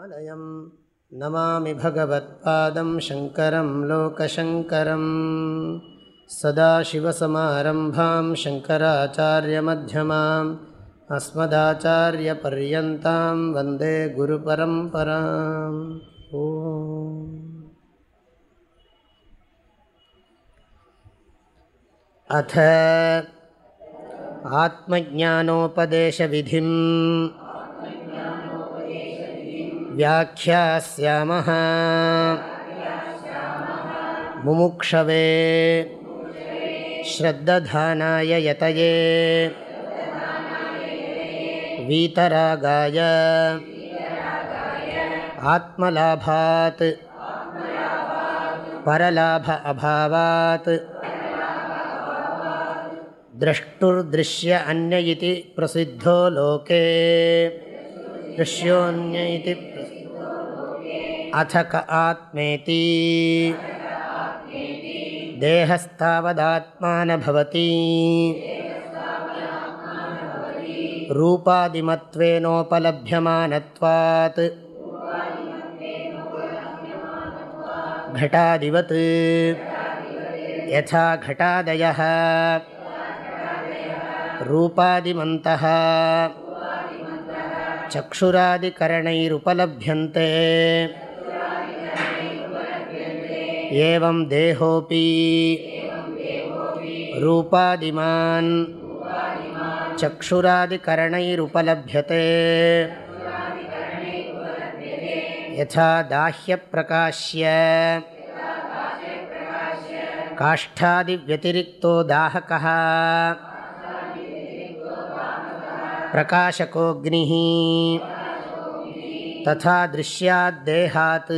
आलयं नमामि भगवत्पादं शङ्करं लोकशङ्करं सदाशिवसमारम्भां शङ्कराचार्यमध्यमाम्। अस्मदाचार्यपर्यन्तां वंदे गुरुपरम्पराम्। ॐ। अथ आत्मज्ञानोपदेशविधिम्। व्याख्यास्यामः। मुमुक्षवे। श्रद्दधानाय यतये। वीतरागाय। आत्मलाभात्। परलाभ अभावात्। द्रष्टुर्दृश्य अन्य इति प्रसिद्धो लोके। दृश्योऽन्य इति अथ क आत्मेति देहस्तावदात्मा न भवति रूपादिमत्वेनोपलभ्यमानत्वात् घटादिवत् यथा घटादयः रूपादिमन्तः चक्षुरादिकरणैरुपलभ्यन्ते एवं देहोऽपि रूपादिमान् चक्षुरादिकरणैरुपलभ्यते यथा दाह्यप्रकाश्य काष्ठादिव्यतिरिक्तो दाहकः प्रकाशकोऽग्निः तथा दृश्याद्देहात्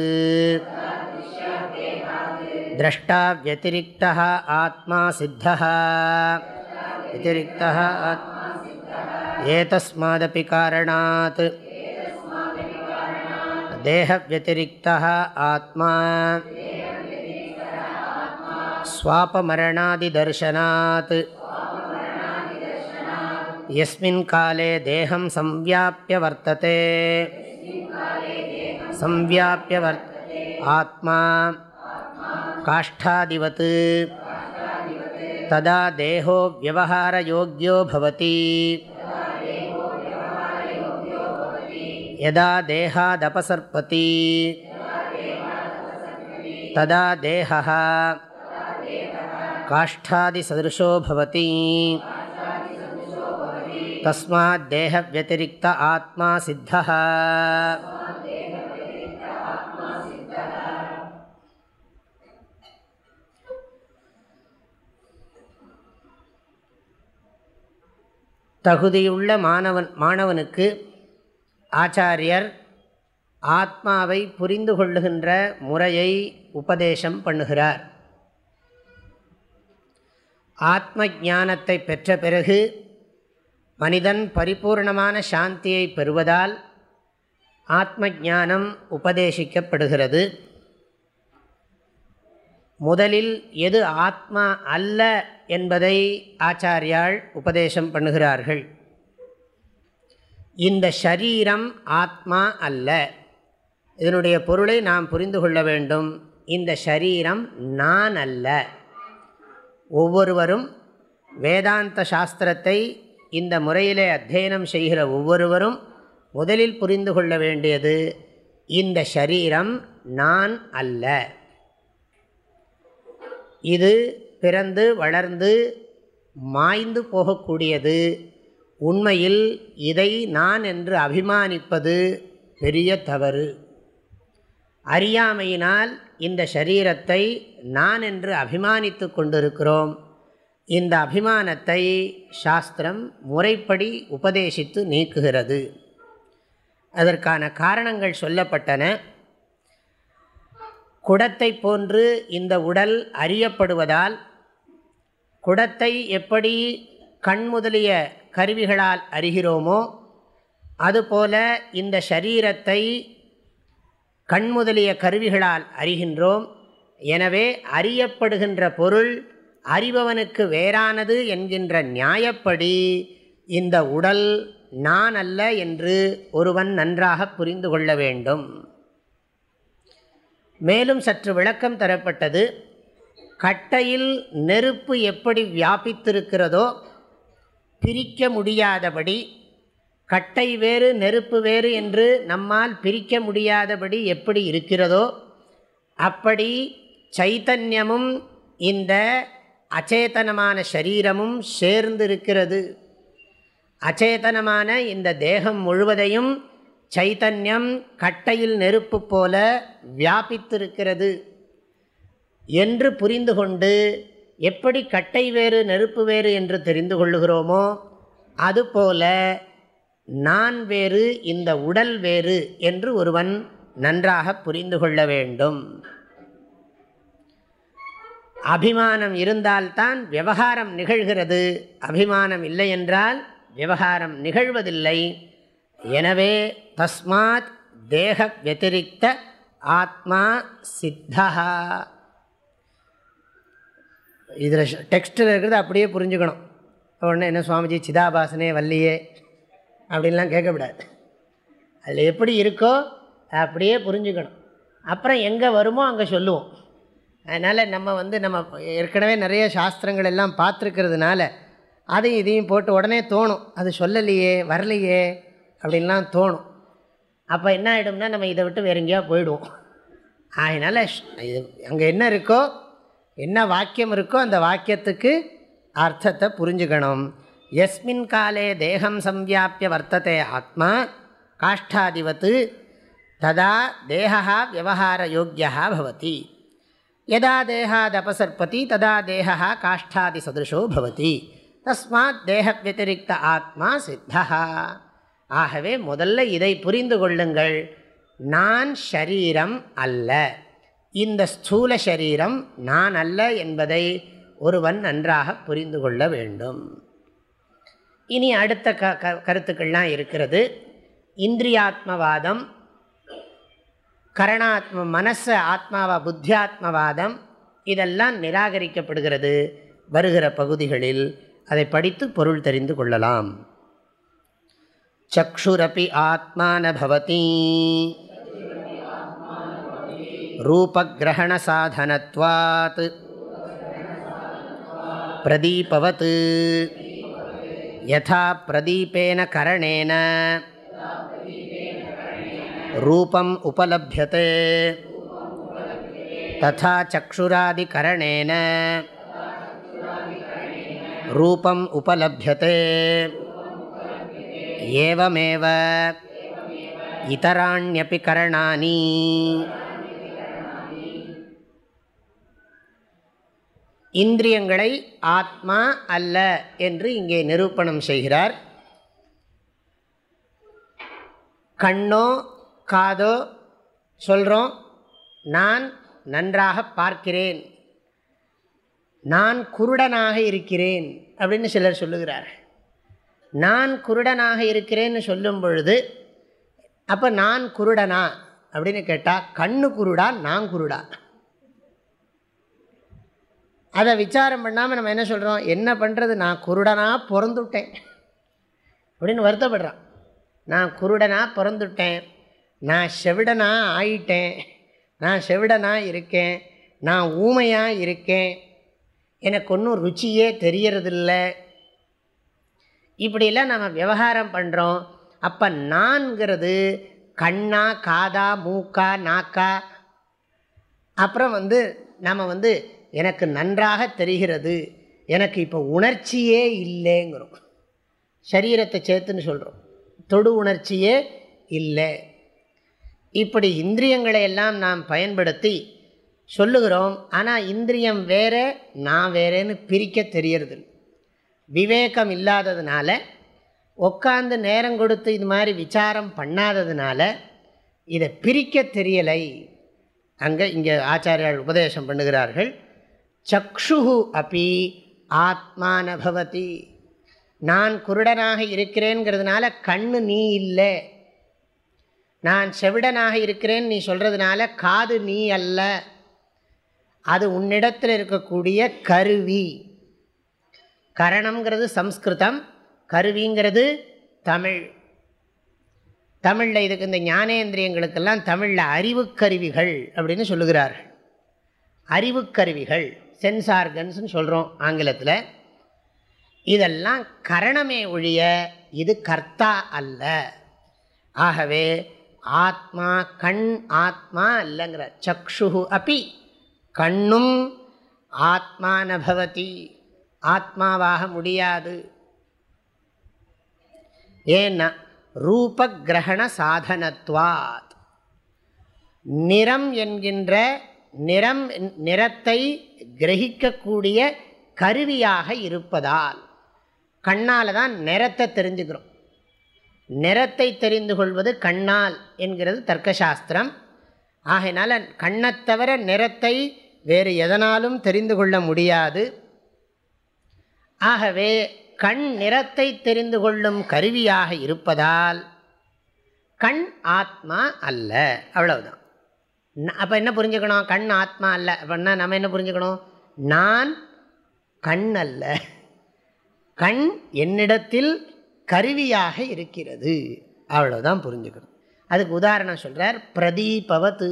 द्रष्टा व्यतिरिक्तः आत्मा सिद्धः व्यतिरिक्तः एतस्मादपि कारणात् देहव्यतिरिक्तः आत्मा स्वापमरणादिदर्शनात् यस्मिन् काले देहं संव्याप्य वर्तते संव्याप्य वर् आत्मा काष्ठादिवत् तदा देहो व्यवहारयोग्यो भवति यदा देहादपसर्पति तदा देहः काष्ठादिसदृशो भवति தஸ்மாத் தேக வத்திரிக ஆத்மா சித்த தகுதியுள்ள மாணவன் மாணவனுக்கு ஆச்சாரியர் ஆத்மாவை புரிந்து கொள்ளுகின்ற முறையை உபதேசம் பண்ணுகிறார். ஆத்ம ஞானத்தை பெற்ற பிறகு மனிதன் பரிபூர்ணமான சாந்தியை பெறுவதால் ஆத்ம ஞானம் உபதேசிக்கப்படுகிறது. முதலில் எது ஆத்மா அல்ல என்பதை ஆச்சாரியால் உபதேசம் பண்ணுகிறார்கள். இந்த ஷரீரம் ஆத்மா அல்ல. இதனுடைய பொருளை நாம் புரிந்து கொள்ள வேண்டும். இந்த ஷரீரம் நான் அல்ல. ஒவ்வொருவரும் வேதாந்த சாஸ்திரத்தை இந்த முறையிலே அத்தியனம் செய்கிற ஒவ்வொருவரும் முதலில் புரிந்து கொள்ள வேண்டியது இந்த சரீரம் நான் அல்ல. இது பிறந்து வளர்ந்து மாய்ந்து போகக்கூடியது. உண்மையில் இதை நான் என்று அபிமானிப்பது பெரிய தவறு. அறியாமையினால் இந்த சரீரத்தை நான் என்று அபிமானித்து கொண்டிருக்கிறோம். இந்த அபிமானத்தை சாஸ்திரம் முறைப்படி உபதேசித்து நீக்குகிறது. அதற்கான காரணங்கள் சொல்லப்பட்டன. குடத்தை போன்று இந்த உடல் அறியப்படுவதால் குடத்தை எப்படி கண் முதலிய கருவிகளால் அறிகிறோமோ அதுபோல இந்த சரீரத்தை கண் முதலிய கருவிகளால் அறிகின்றோம். எனவே அறியப்படுகின்ற பொருள் அறிபவனுக்கு வேறானது என்கின்ற நியாயப்படி இந்த உடல் நான் அல்ல என்று ஒருவன் நன்றாக புரிந்து கொள்ள வேண்டும். மேலும் சற்று விளக்கம் தரப்பட்டது கட்டையில் நெருப்பு எப்படி வியாபித்திருக்கிறதோ பிரிக்க முடியாதபடி கட்டை வேறு நெருப்பு வேறு என்று நம்மால் பிரிக்க முடியாதபடி எப்படி இருக்கிறதோ அப்படி சைத்தன்யமும் இந்த அச்சேதனமான சரீரமும் சேர்ந்து இருக்கிறது அச்சேதனமான இந்த தேகம் முழுவதையும் சைத்தன்யம் கட்டையில் நெருப்பு போல வியாபித்திருக்கிறது. என்று புரிந்து கொண்டு எப்படி கட்டை வேறு நெருப்பு வேறு என்று தெரிந்து கொள்ளுகிறோமோ அதுபோல நான் வேறு இந்த உடல் வேறு என்று ஒருவன் நன்றாக புரிந்து கொள்ள வேண்டும். அபிமானம் இருந்தால்தான் விவகாரம் நிகழ்கிறது. அபிமானம் இல்லை என்றால் விவகாரம் நிகழ்வதில்லை. எனவே தஸ்மாத் தேக வத்திரிக்த ஆத்மா சித்தா. இதில் டெக்ஸ்ட்டில் இருக்கிறது அப்படியே புரிஞ்சுக்கணும். உடனே என்ன சுவாமிஜி சிதாபாசனே வல்லியே அப்படின்லாம் கேட்கக்கூடாது. அதில் எப்படி இருக்கோ அப்படியே புரிஞ்சுக்கணும். அப்புறம் எங்கே வருமோ அங்கே சொல்லுவோம். அதனால் நம்ம வந்து நம்ம ஏற்கனவே நிறைய சாஸ்திரங்கள் எல்லாம் பார்த்துருக்கிறதுனால அதையும் இதையும் போட்டு உடனே தோணும். அது சொல்லலையே வரலையே அப்படின்லாம் தோணும். அப்போ என்ன ஆகிடும்னா நம்ம இதை விட்டு வேறு எங்கேயா போயிடுவோம். அதனால் இது அங்கே என்ன இருக்கோ என்ன வாக்கியம் இருக்கோ அந்த வாக்கியத்துக்கு அர்த்தத்தை புரிஞ்சுக்கணும். எஸ்மின் காலே தேகம் சம்வியாப்பிய வர்த்தத்தை ஆத்மா காஷ்டாதிவத்து ததா தேகா விவகார யோக்கியா பவதி. எதா தேகாத் ததா தேகா காஷ்டாதி சதிருஷோ பவதி தஸ்மாத் தேக வத்திரிக்த ஆத்மா சித்தா ஆகவே முதல்ல இதை புரிந்து கொள்ளுங்கள். நான் ஷரீரம் அல்ல. இந்த ஸ்தூல சரீரம் நான் அல்ல என்பதை ஒருவன் நன்றாக புரிந்து கொள்ள வேண்டும். இனி அடுத்த க க கருத்துக்கள்லாம் இருக்கிறது. இந்திரியாத்மவாதம் கரணாத்ம மனசு ஆத்மாவா புத்தியாத்மவாதம் இதெல்லாம் நிராகரிக்கப்படுகிறது வருகிற பகுதிகளில். அதை படித்து பொருள் தெரிந்து கொள்ளலாம். சக்ஷுரப்பி ஆத்மான பவதி. ரூபகிரகணசாதனத்வாத் பிரதீபவத். யதா பிரதீபேன கரணேன. ரூபம் உபலபியதே. ததா சக்ஷுராதிகரணேன. ரூபம் உபலபியதே. ஏவமேவ. இதராண்யபி கரணானி. இந்திரியங்களை ஆத்மா அல்ல என்று இங்கே நிரூபணம் செய்கிறார். கண்ணோ காதோ சொல்கிறோம் நான் நன்றாக பார்க்கிறேன். நான் குருடனாக இருக்கிறேன் அப்படின்னு சிலர் சொல்லுகிறார் நான் குருடனாக இருக்கிறேன்னு சொல்லும் பொழுது அப்போ நான் குருடனா அப்படின்னு கேட்டால் கண்ணு குருடா நான் குருடா? அதை விசாரம் பண்ணாமல் நம்ம என்ன சொல்கிறோம் என்ன பண்ணுறது நான் குருடனாக பிறந்துட்டேன் அப்படின்னு வருத்தப்படுறான். நான் குருடனாக பிறந்துட்டேன். நான் செவிடனாக ஆயிட்டேன். நான் செவிடனாக இருக்கேன். நான் ஊமையாக இருக்கேன். எனக்கு ஒன்றும் ருச்சியே தெரியறதில்ல. இப்படிலாம் நம்ம விவகாரம் பண்ணுறோம் அப்போ நான்கிறது கண்ணா காதா மூக்கா நாக்கா? அப்புறம் வந்து நம்ம வந்து எனக்கு நன்றாக தெரிகிறது. எனக்கு இப்போ உணர்ச்சியே இல்லைங்கிறோம். சரீரத்தை சேர்த்துன்னு சொல்கிறோம் தொடு உணர்ச்சியே இல்லை. இப்படி இந்திரியங்களை எல்லாம் நாம் பயன்படுத்தி சொல்லுகிறோம். ஆனால் இந்திரியம் வேறே நான் வேறேன்னு பிரிக்க தெரியறது விவேகம் இல்லாததுனால உட்காந்து நேரம் கொடுத்து இது மாதிரி விசாரம் பண்ணாததுனால இதை பிரிக்க தெரியலை. அங்கே இங்கே ஆச்சாரியால் உபதேசம் பண்ணுகிறார்கள். சக்ஷு அப்பி ஆத்மான பவதி நான் குருடனாக இருக்கிறேங்கிறதுனால கண்ணு நீ இல்லை. நான் செவிடனாக இருக்கிறேன் நீ சொல்கிறதுனால காது நீ அல்ல. அது உன்னிடத்தில் இருக்கக்கூடிய கருவி. கரணம்ங்கிறது சம்ஸ்கிருதம் கருவிங்கிறது தமிழ். தமிழில் இதுக்கு இந்த ஞானேந்திரியங்களுக்கெல்லாம் தமிழில் அறிவுக்கருவிகள் அப்படின்னு சொல்லுகிறார்கள். அறிவுக்கருவிகள் சென்ஸ் ஆர்கன்ஸ்னு சொல்கிறோம் ஆங்கிலத்தில். இதெல்லாம் கரணமே ஒழிய இது கர்த்தா அல்ல. ஆகவே ஆத்மா கண் ஆத்மா அல்லங்கிற சக்ஷு அப்பி கண்ணும் ஆத்மா நபவதி ஆத்மாவாக முடியாது. ஏன்னா ரூபகிரகண சாதனத்வாத். நிறம் என்கின்ற நிறம் நிறத்தை கிரகிக்கக்கூடிய கருவியாக இருப்பதால் கண்ணால் தான் நிறத்தை தெரிஞ்சுக்கிறோம். நிறத்தை தெரிந்து கொள்வது கண்ணால் என்கிறது தர்க்கசாஸ்திரம். ஆகையினால கண்ணைத் தவிர நிறத்தை வேறு எதனாலும் தெரிந்து கொள்ள முடியாது. ஆகவே கண் நிறத்தை தெரிந்து கொள்ளும் கருவியாக இருப்பதால் கண் ஆத்மா அல்ல. அவ்வளவுதான். அப்போ என்ன புரிஞ்சுக்கணும்? கண் ஆத்மா அல்ல. அப்படின்னா நம்ம என்ன புரிஞ்சுக்கணும்? நான் கண் அல்ல கண் என்னிடத்தில் கருவியாக இருக்கிறது. அவ்வளோதான் புரிஞ்சுக்கணும். அதுக்கு உதாரணம் சொல்கிறார் பிரதீபவத்து.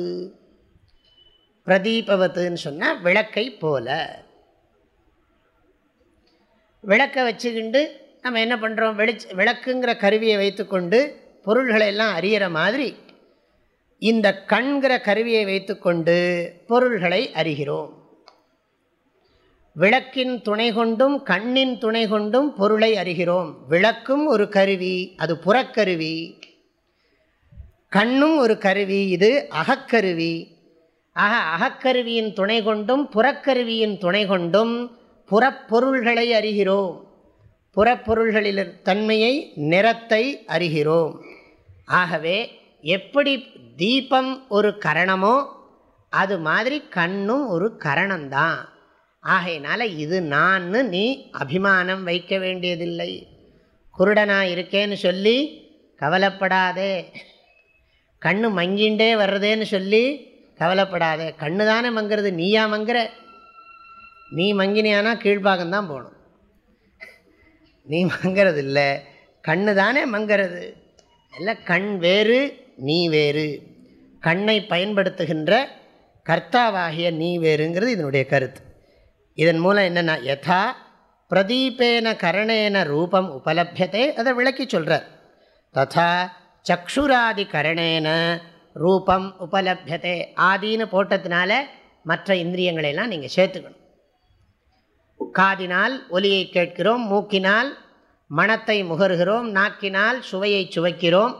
பிரதீபவத்துன்னு சொன்னால் விளக்கை போல. விளக்கை வச்சுக்கிண்டு நம்ம என்ன பண்ணுறோம் வெளிச்ச விளக்குங்கிற கருவியை வைத்துக்கொண்டு பொருள்களை எல்லாம் அறியிற மாதிரி இந்த கண்கிற கருவியை வைத்துக்கொண்டு பொருள்களை அறிகிறோம். விளக்கின் துணை கொண்டும் கண்ணின் துணை கொண்டும் பொருளை அறிகிறோம். விளக்கும் ஒரு கருவி அது புறக்கருவி. கண்ணும் ஒரு கருவி இது அகக்கருவி. ஆக அகக்கருவியின் துணை கொண்டும் புறக்கருவியின் துணை கொண்டும் புறப்பொருள்களை அறிகிறோம். புறப்பொருள்களில் தன்மையை நிறத்தை அறிகிறோம். ஆகவே எப்படி தீபம் ஒரு கரணமோ அது மாதிரி கண்ணும் ஒரு கரணம்தான். ஆகையினால இது நான்னு நீ அபிமானம் வைக்க வேண்டியதில்லை. குருடனா இருக்கேன்னு சொல்லி கவலைப்படாதே. கண்ணு மங்கிண்டே வர்றதேன்னு சொல்லி கவலைப்படாதே. கண்ணு தானே மங்கிறது நீயா மங்குற? நீ மங்கினியானா கீழ்பாகந்தான் போகணும். நீ மங்கிறது இல்லை கண்ணு தானே மங்கிறது? இல்லை கண் வேறு நீ வேறு. கண்ணை பயன்படுத்துகின்ற கர்த்தாவாகிய நீ வேறுங்கிறது இதனுடைய கருத்து. இதன் மூலம் என்னென்னா யதா பிரதீபேன கரணேன ரூபம் உபலபியத்தை அதை விளக்கி சொல்கிறார் ததா சக்ஷுராதி கரணேன ரூபம் உபலபியத்தை ஆதின்னு போட்டதுனால மற்ற இந்திரியங்களெல்லாம் நீங்கள் சேர்த்துக்கணும். காதினால் ஒலியை கேட்கிறோம் மூக்கினால் மணத்தை முகருகிறோம் நாக்கினால் சுவையை சுவைக்கிறோம்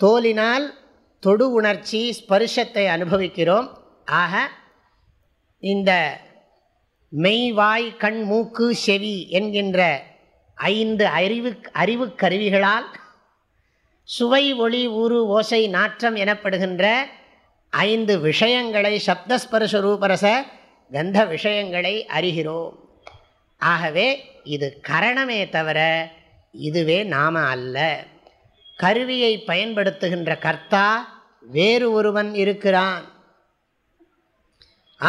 தோலினால் தொடு உணர்ச்சி ஸ்பர்ஷத்தை அனுபவிக்கிறோம். ஆக இந்த மெய் வாய் கண் மூக்கு செவி என்கின்ற ஐந்து அறிவு அறிவு கருவிகளால் சுவை ஒளி ஊறு ஓசை நாற்றம் எனப்படுகின்ற ஐந்து விஷயங்களை சப்தஸ்பர்ஷ ரூபரச கந்த விஷயங்களை அறிகிறோம். ஆகவே இது கரணமே தவிர இதுவே நாம அல்ல. கருவியை பயன்படுத்துகின்ற கர்த்தா வேறு ஒருவன் இருக்கிறான்.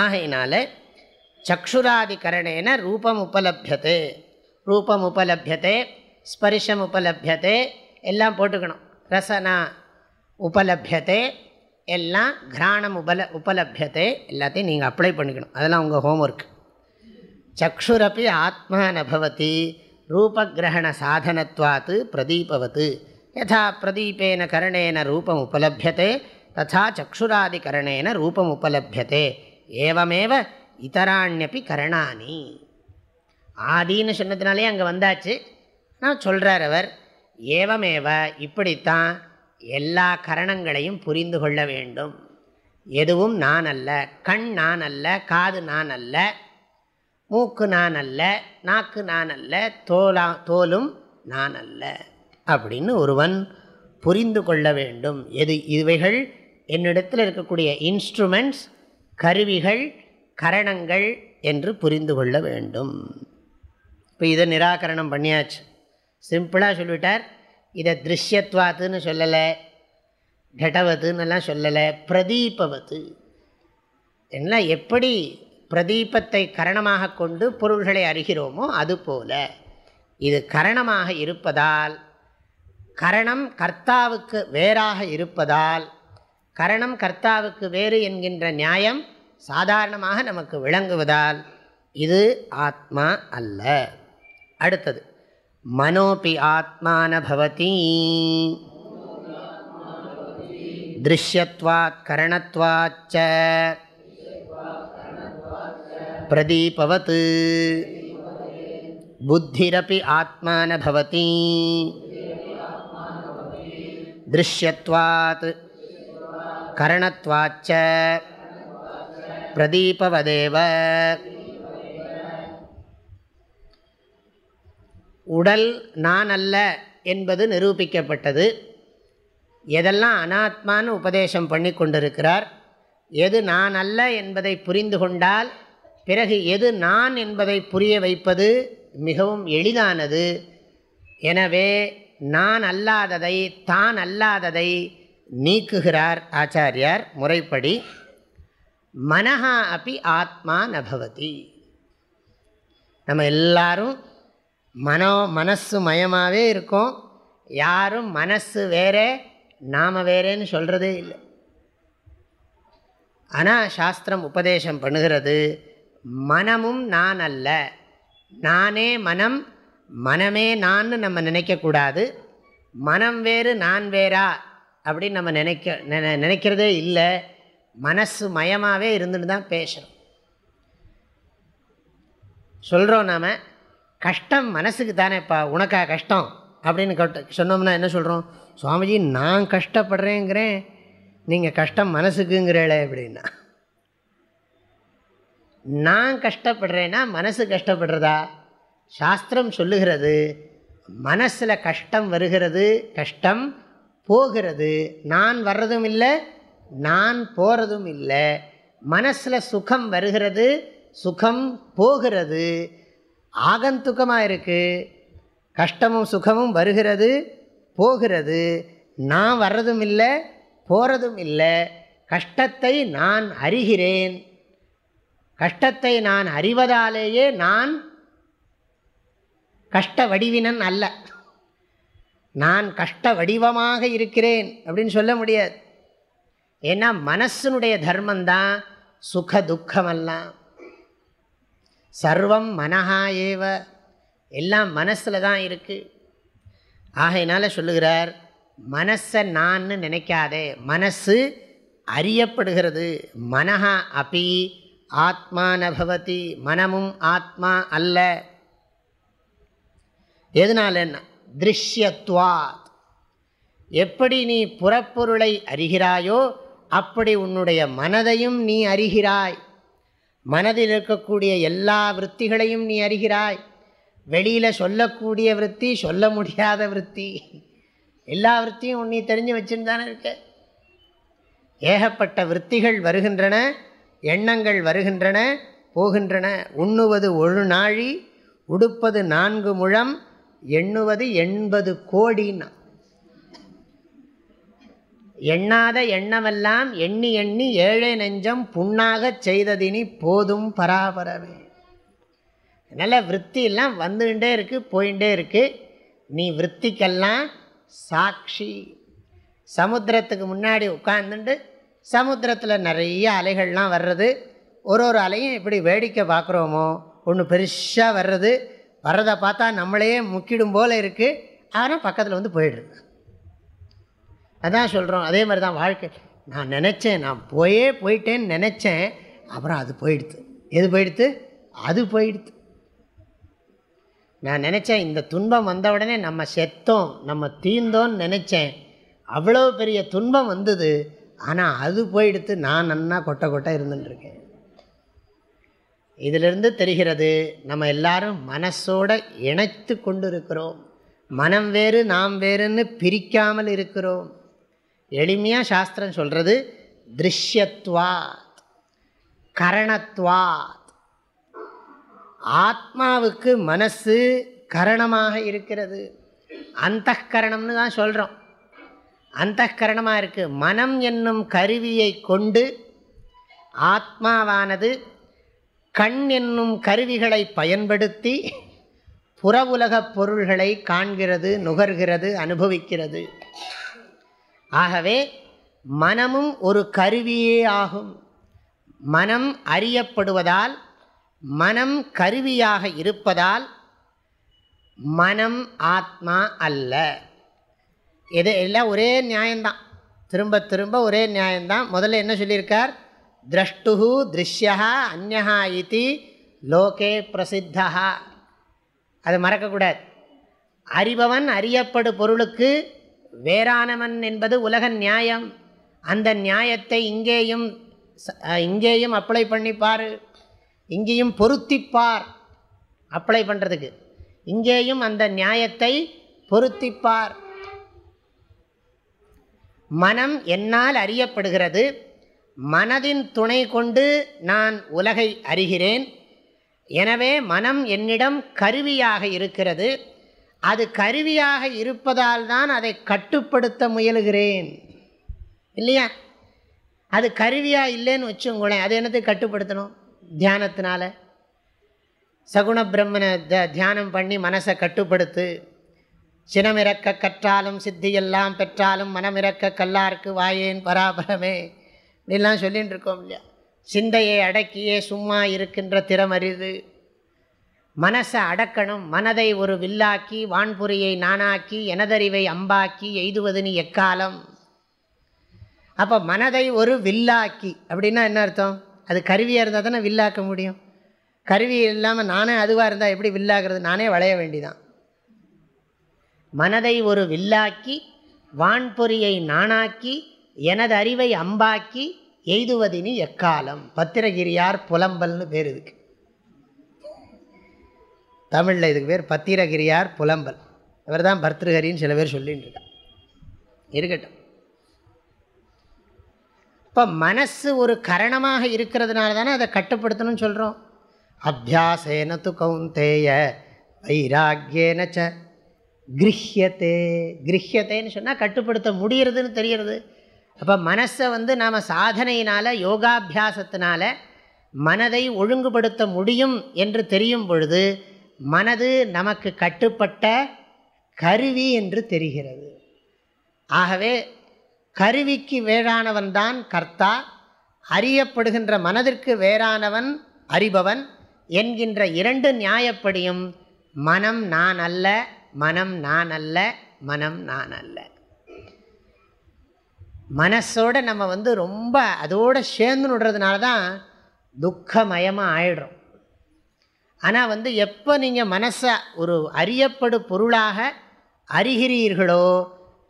ஆகையினால சக்ஷுராதிகரணேன ரூபம் உபலபியத்தே ரூபம் உபலபியத்தே ஸ்பரிஷம் உபலபியத்தே எல்லாம் போட்டுக்கணும். ரசனா உபலபியத்தே எல்லாம் கிராணம் உபல உபலபியத்தை எல்லாத்தையும் நீங்கள் அப்ளை பண்ணிக்கணும். அதெல்லாம் உங்கள் ஹோம்ஒர்க் சக்ஷுரப்பி ஆத்மா நபவதி ரூபகிரகண சாதனத்வாத்து பிரதீபவத்து. யதா பிரதீபேன கரணேன ரூபம் உபலபியத்தை ததா சக்ஷுராதிகரணேன ரூபம் உபலபியத்தை ஏவமேவ இதராண்யப்பி கரணானி. ஆதின்னு சொன்னதுனாலே அங்கே வந்தாச்சு. நான் சொல்கிறார் அவர் ஏவமேவ இப்படித்தான் எல்லா கரணங்களையும் புரிந்து கொள்ள வேண்டும். எதுவும் நான் அல்ல கண் நான் அல்ல காது நான் அல்ல மூக்கு நான் அல்ல நாக்கு நான் அல்ல தோலா தோலும் நான் அல்ல அப்படின்னு ஒருவன் புரிந்து கொள்ள வேண்டும். எது இவைகள் என்னிடத்தில் இருக்கக்கூடிய இன்ஸ்ட்ருமெண்ட்ஸ் கருவிகள் கரணங்கள் என்று புரிந்து கொள்ள வேண்டும். இப்போ இதை நிராகரணம் பண்ணியாச்சு. சிம்பிளாக சொல்லிவிட்டார் இதை திருஷ்யத்வாத்துன்னு சொல்லலை கடவத்துன்னெல்லாம் சொல்லலை பிரதீபவத்து என்ன எப்படி பிரதீபத்தை கரணமாக கொண்டு பொருள்களை அறிகிறோமோ அதுபோல இது கரணமாக இருப்பதால் கரணம் கர்த்தாவுக்கு வேறாக இருப்பதால் கரணம் கர்த்தாவுக்கு வேறு என்கின்ற நியாயம் சாதாரணமாக நமக்கு விளங்குவதால் இது ஆத்மா அல்ல. அடுத்தது மனோபி ஆத்மான பவதி. திருஷ்யத்வாத் கரணத்வாச்ச. பிரதீபவத் புத்திரப்பி ஆத்மான பவதி. திருஷ்யத்வாத் கரணத்வாச்ச. பிரதீபவதேவ. உடல் நான் அல்ல என்பது நிரூபிக்கப்பட்டது. எதெல்லாம் அனாத்மான்னு உபதேசம் பண்ணி கொண்டிருக்கிறார் எது நான் அல்ல என்பதை புரிந்து கொண்டால் பிறகு எது நான் என்பதை புரிய வைப்பது மிகவும் எளிதானது. எனவே நான் அல்லாததை தான் அல்லாததை நீக்குகிறார் ஆச்சாரியார் முறைப்படி. மனஹா அப்படி ஆத்மா நபவதி. நம்ம எல்லாரும் மனோ மனசு மயமாகவே இருக்கோம். யாரும் மனசு வேறே நாம் வேறேன்னு சொல்கிறதே இல்லை. ஆனால் சாஸ்திரம் உபதேசம் பண்ணுகிறது மனமும் நான் அல்ல. நானே மனம் மனமே நான்னு நம்ம நினைக்கக்கூடாது மனம் வேறு நான் வேறா அப்படின்னு நம்ம நினைக்க நினைக்கிறதே இல்லை. மனசு மயமாகவே இருந்துட்டு தான் பேசுகிறோம் சொல்கிறோம் நாம் கஷ்டம் மனசுக்கு தானேப்பா உனக்கா கஷ்டம்? அப்படின்னு கட்ட சொன்னோம்னா என்ன சொல்கிறோம் சுவாமிஜி நான் கஷ்டப்படுறேங்கிறேன் நீங்கள் கஷ்டம் மனசுக்குங்கிறேளே அப்படின்னா. நான் கஷ்டப்படுறேன்னா மனசு கஷ்டப்படுறதா? சாஸ்திரம் சொல்லுகிறது மனசில் கஷ்டம் வருகிறது கஷ்டம் போகிறது. நான் வர்றதும் இல்லை நான் போகிறதும் இல்லை. மனசில் சுகம் வருகிறது சுகம் போகிறது. ஆகந்துக்கமாக இருக்குது கஷ்டமும் சுகமும் வருகிறது போகிறது. நான் வர்றதும் இல்லை போகிறதும் இல்லை. கஷ்டத்தை நான் அறிகிறேன். கஷ்டத்தை நான் அறிவதாலேயே நான் கஷ்ட வடிவினன் அல்ல. நான் கஷ்ட வடிவமாக இருக்கிறேன் அப்படின்னு சொல்ல முடியாது. ஏன்னா மனசனுடைய தர்மந்தான் சுக துக்கமெல்லாம். சர்வம் மனஹா ஏவ. எல்லாம் மனசில் தான் இருக்குது ஆகையினால சொல்லுகிறார் மனசை நான்னு நினைக்காதே. மனசு அறியப்படுகிறது. மனஹா அப்பி ஆத்மா நபவதி மனமும் ஆத்மா அல்ல. எதனால? திருஷ்யத்வாத். எப்படி நீ புறப்பொருளை அறிகிறாயோ அப்படி உன்னுடைய மனதையும் நீ அறிகிறாய். மனதில் இருக்கக்கூடிய எல்லா விற்த்திகளையும் நீ அறிகிறாய். வெளியில் சொல்லக்கூடிய விற்பி சொல்ல முடியாத விற்பி எல்லா விற்த்தியும் நீ தெரிஞ்சு வச்சுன்னு இருக்க. ஏகப்பட்ட விற்த்திகள் வருகின்றன எண்ணங்கள் வருகின்றன போகின்றன. உண்ணுவது ஒரு நாழி உடுப்பது நான்கு முழம் எண்ணுவது எண்பது கோடின்னா எண்ணாத எண்ணமெல்லாம் எண்ணி எண்ணி ஏழை நெஞ்சம் புண்ணாகச் செய்ததினி போதும் பராபரமே. அதனால் விற்த்தியெல்லாம் வந்துகிட்டே இருக்குது போயிட்டே இருக்குது நீ விற்த்திக்கெல்லாம் சாட்சி. சமுத்திரத்துக்கு முன்னாடி உட்காந்துட்டு சமுத்திரத்தில் நிறைய அலைகள்லாம் வர்றது. ஒரு ஒரு அலையும் இப்படி வேடிக்கை பார்க்குறோமோ ஒன்று பெருசாக வர்றது. வர்றதை பார்த்தா நம்மளையே முக்கிடும் போல் இருக்குது ஆனால் பக்கத்தில் வந்து போயிடுது. அதான் சொல்கிறோம் அதே மாதிரி தான் வாழ்க்கை. நான் நினச்சேன் நான் போயே போயிட்டேன்னு நினச்சேன் அப்புறம் அது போயிடுது எது போயிடுது அது போயிடுது நான் நினச்சேன் இந்த துன்பம் வந்த உடனே நம்ம செத்தோம் நம்ம தீர்ந்தோன்னு நினச்சேன். அவ்வளோ பெரிய துன்பம் வந்தது. ஆனால் அது போயிடுத்து நான் நன்னா கொட்டை கொட்டை இருந்துட்டுருக்கேன். இதிலிருந்து தெரிகிறது நம்ம எல்லாரும் மனசோட இணைத்து கொண்டு இருக்கிறோம் மனம் வேறு நாம் வேறுன்னு பிரிக்காமல் இருக்கிறோம். எளிமையாக சாஸ்திரம் சொல்கிறது திருஷ்யத்வாத் கரணத்வாத். ஆத்மாவுக்கு மனசு கரணமாக இருக்கிறது. அந்த கரணம்னு தான் சொல்கிறோம் அந்த கரணமாக இருக்குது மனம் என்னும் கருவியை கொண்டு ஆத்மாவானது கண் என்னும் கருவிகளை பயன்படுத்தி புற உலகப் பொருள்களை காண்கிறது நுகர்கிறது அனுபவிக்கிறது. ஆகவே மனமும் ஒரு கருவியே ஆகும். மனம் அறியப்படுவதால் மனம் கருவியாக இருப்பதால் மனம் ஆத்மா அல்ல. எது எல்லாம் ஒரே நியாயம்தான். திரும்ப திரும்ப ஒரே நியாயம்தான். முதல்ல என்ன சொல்லியிருக்கார்? திரஷ்டு திருஷ்யா அந்நா இது லோகே பிரசித்தா அது மறக்கக்கூடாது. அறிபவன் அறியப்படு பொருளுக்கு வேறானவன் என்பது உலக நியாயம். அந்த நியாயத்தை இங்கேயும் இங்கேயும் அப்ளை பண்ணிப்பார். இங்கேயும் பொருத்திப்பார். அப்ளை பண்ணுறதுக்கு இங்கேயும் அந்த நியாயத்தை பொருத்திப்பார். மனம் என்னால் அறியப்படுகிறது. மனதின் துணை கொண்டு நான் உலகை அறிகிறேன். எனவே மனம் என்னிடம் கருவியாக இருக்கிறது. அது கருவியாக இருப்பதால் தான் அதை கட்டுப்படுத்த முயலுகிறேன். இல்லையா? அது கருவியாக இல்லைன்னு வச்சுங்களேன் அது என்னத்தை கட்டுப்படுத்தணும்? தியானத்தினால. சகுண பிரம்மனை த தியானம் பண்ணி மனசை கட்டுப்படுத்து. சினமிறக்க கற்றாலும் சித்தியெல்லாம் பெற்றாலும் மனமிறக்க கல்லாருக்கு வாயேன் பராபரமே. இப்படிலாம் சொல்லிகிட்டு இருக்கோம் இல்லையா? சிந்தையை அடக்கியே சும்மா இருக்கின்ற திறமறிது. மனசை அடக்கணும். மனதை ஒரு வில்லாக்கி வான்புரியை நானாக்கி எனதறிவை அம்பாக்கி எய்துவது நீ எக்காலம்? அப்போ மனதை ஒரு வில்லாக்கி அப்படின்னா என்ன அர்த்தம்? அது கருவியாக இருந்தால் தானே வில்லாக்க முடியும். கருவி இல்லாமல் நானே அதுவாக இருந்தால் எப்படி வில்லாகிறது? நானே வளைய வேண்டிதான். மனதை ஒரு வில்லாக்கி வான்பொறியை நானாக்கி எனது அறிவை அம்பாக்கி எய்துவதினி எக்காலம்? பத்திரகிரியார் புலம்பல்னு பேர் இதுக்கு தமிழில் இதுக்கு பேர் பத்திரகிரியார் புலம்பல். இவர் தான் பர்திருஹரின்னு சில பேர் சொல்லின்னு இருக்கார் இருக்கட்டும். இப்போ மனசு ஒரு கரணமாக இருக்கிறதுனால தானே அதை கட்டுப்படுத்தணும்னு சொல்கிறோம் அபியாசேன து கௌந்தேய வைராக்கியேன ச கிரஹியத்தே. கிரஹியத்தேன்னு சொன்னால் கட்டுப்படுத்த முடியறதுன்னு தெரிகிறது அப்போ மனசை வந்து நாம் சாதனையினால் யோகாபியாசத்தினால மனதை ஒழுங்குபடுத்த முடியும் என்று தெரியும் பொழுது மனது நமக்கு கட்டுப்பட்ட கருவி என்று தெரிகிறது. ஆகவே கருவிக்கு வேறானவன் தான் கர்த்தா. அறியப்படுகின்ற மனதிற்கு வேறானவன் அறிபவன் என்கின்ற இரண்டு நியாயப்படியும் மனம் நான் அல்ல மனம் நான் அல்ல மனம் நான் அல்ல. மனசோட நம்ம வந்து ரொம்ப அதோடு சேர்ந்து விடுறதுனால தான் துக்கமயமாக ஆயிடுறோம். ஆனால் வந்து எப்போ நீங்கள் மனசை ஒரு அறியப்படு பொருளாக அறிகிறீர்களோ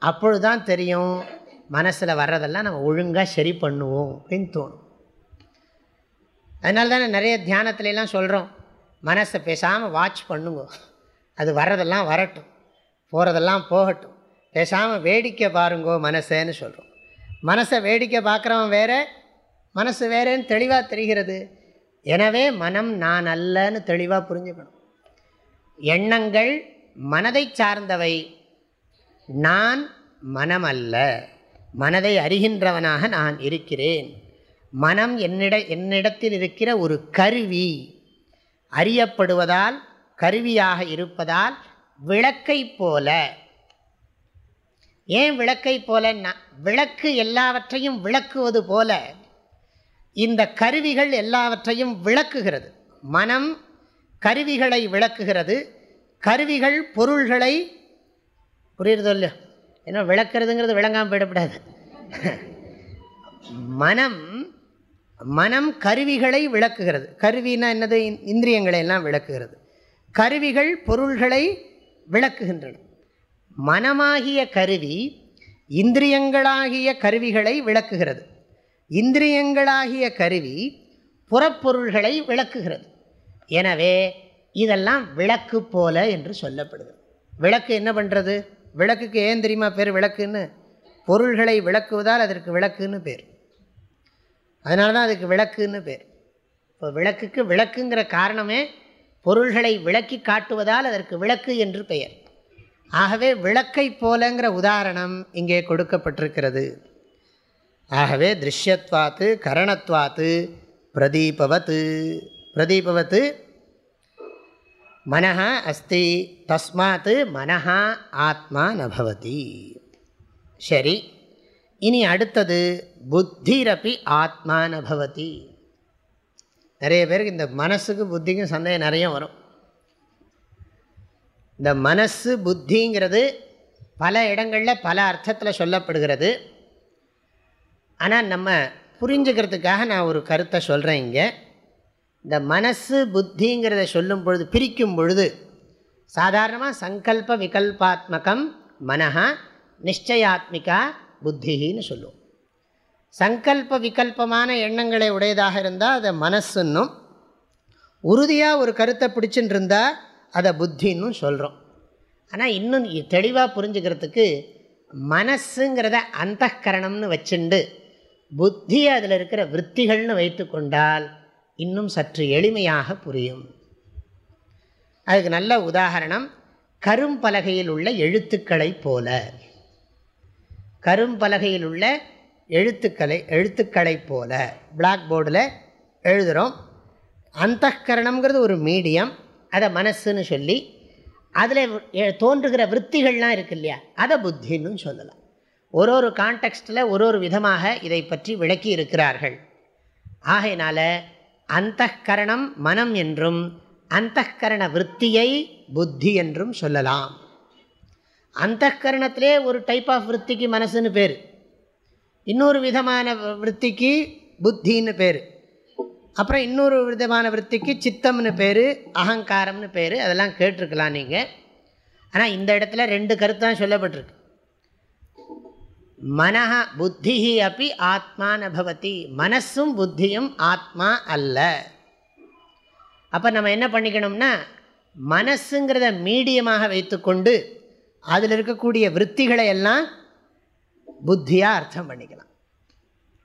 அப்பொழுதுதான் தெரியும் மனசில் வர்றதெல்லாம் நம்ம ஒழுங்காக சரி பண்ணுவோம் அப்படின்னு தோணும். அதனால தானே நிறைய தியானத்துலலாம் சொல்கிறோம் மனசை பேசாமல் வாட்ச் பண்ணுங்க. அது வர்றதெல்லாம் வரட்டும். போகிறதெல்லாம் போகட்டும். பேசாமல் வேடிக்கை பாருங்கோ மனசேன்னு சொல்கிறோம் மனசை வேடிக்கை பார்க்குறவன் வேறு மனசு வேறேன்னு தெளிவாக தெரிகிறது. எனவே மனம் நான் அல்லன்னு தெளிவாக புரிஞ்சுக்கணும். எண்ணங்கள் மனதை சார்ந்தவை. நான் மனம் அல்ல மனதை அறிகின்றவனாக நான் இருக்கிறேன். மனம் என்னிட என்னிடத்தில் இருக்கிற ஒரு கருவி. அறியப்படுவதால் கருவியாக இருப்பதால் விளக்கை போல. ஏன் விளக்கை போல? விளக்கு எல்லாவற்றையும் விளக்குவது போல. இந்த கருவிகள் எல்லாவற்றையும் விளக்குகிறது. மனம் கருவிகளை விளக்குகிறது. கருவிகள் பொருள்களை புரியுறதோ இல்லையோ? ஏன்னா விளக்குறதுங்கிறது விளங்காமல் போயிடக்கூடாது. மனம் மனம் கருவிகளை விளக்குகிறது. கருவினா என்னது? இந்திரியங்களை எல்லாம் விளக்குகிறது. கருவிகள் பொருள்களை விளக்குகின்றன. மனமாகிய கருவி இந்திரியங்களாகிய கருவிகளை விளக்குகிறது. இந்திரியங்களாகிய கருவி புறப்பொருள்களை விளக்குகிறது. எனவே இதெல்லாம் விளக்கு போல என்று சொல்லப்படுது விளக்கு என்ன பண்ணுறது விளக்குக்கு ஏன் தெரியுமா பேர் விளக்குன்னு? பொருள்களை விளக்குவதால் அதற்கு விளக்குன்னு பேர். அதனால தான் அதுக்கு விளக்குன்னு பேர். இப்போ விளக்குக்கு விளக்குங்கிற காரணமே பொருள்களை விளக்கி காட்டுவதால் அதற்கு விளக்கு என்று பெயர். ஆகவே விளக்கை போலங்கிற உதாரணம் இங்கே கொடுக்கப்பட்டிருக்கிறது. ஆகவே திருஷ்யத்வாத்து கரணத்வாத்து பிரதீபவத்து. பிரதீபவத்து மனஹா அஸ்தி தஸ்மாத் மனஹா ஆத்மா நபவதி. சரி இனி அடுத்தது புத்திரப்பி ஆத்மா நபவதி. நிறைய பேருக்கு இந்த மனசுக்கு புத்திக்கும் சந்தேகம் நிறைய வரும். இந்த மனசு புத்திங்கிறது பல இடங்களில் பல அர்த்தத்தில் சொல்லப்படுகிறது. ஆனால் நம்ம புரிஞ்சுக்கிறதுக்காக நான் ஒரு கருத்தை சொல்கிறேன் இங்கே. இந்த மனசு புத்திங்கிறத சொல்லும் பொழுது பிரிக்கும் பொழுது சாதாரணமாக சங்கல்ப விகல்பாத்மகம் மனஹா நிச்சயாத்மிகா புத்தின்னு சொல்லுவோம். சங்கல்ப விகல்பமான எண்ணங்களை உடையதாக இருந்தால் அதை மனசுன்னும் உறுதியாக ஒரு கருத்தை பிடிச்சின்னு இருந்தால் அதை புத்தின்னு சொல்கிறோம் ஆனால் இன்னும் தெளிவாக புரிஞ்சுக்கிறதுக்கு மனசுங்கிறத அந்த கரணம்னு வச்சுண்டு புத்தி அதில் இருக்கிற விற்த்திகள்னு வைத்துக்கொண்டால் இன்னும் சற்று எளிமையாக புரியும். அதுக்கு நல்ல உதாரணம் கரும்பலகையில் உள்ள எழுத்துக்களைப் போல. கரும்பலகையில் உள்ள எழுத்துக்களை எழுத்துக்களைப் போல. பிளாக் போர்டில் எழுதுகிறோம் அந்த கரணம்ங்கிறது ஒரு மீடியம் அதை மனசுன்னு சொல்லி அதில் தோன்றுகிற விற்த்திகள்லாம் இருக்கு இல்லையா? அதை புத்தின்னு சொல்லலாம். ஒரு ஒரு கான்டெக்ஸ்டில் ஒரு ஒரு விதமாக இதை பற்றி விளக்கி இருக்கிறார்கள். ஆகையினால அந்த கரணம் மனம் என்றும் அந்த கரண விற்த்தியை புத்தி என்றும் சொல்லலாம். அந்த கரணத்திலே ஒரு டைப் ஆஃப் விற்த்திக்கு மனசுன்னு பேர். இன்னொரு விதமான விற்த்திக்கு புத்தின்னு பேர். அப்புறம் இன்னொரு விதமான விற்த்திக்கு சித்தம்னு பேர் அகங்காரம்னு பேர் அதெல்லாம் கேட்டிருக்கலாம் நீங்கள் ஆனால் இந்த இடத்துல ரெண்டு கருத்து தான் சொல்லப்பட்டிருக்கு. மனஹ புத்தி அப்படி ஆத்மா நபவதி மனசும் புத்தியும் ஆத்மா அல்ல. அப்போ நம்ம என்ன பண்ணிக்கணும்னா மனசுங்கிறத மீடியமாக வைத்துக்கொண்டு அதில் இருக்கக்கூடிய விற்த்திகளை எல்லாம் புத்தியாக அர்த்தம் பண்ணிக்கலாம்.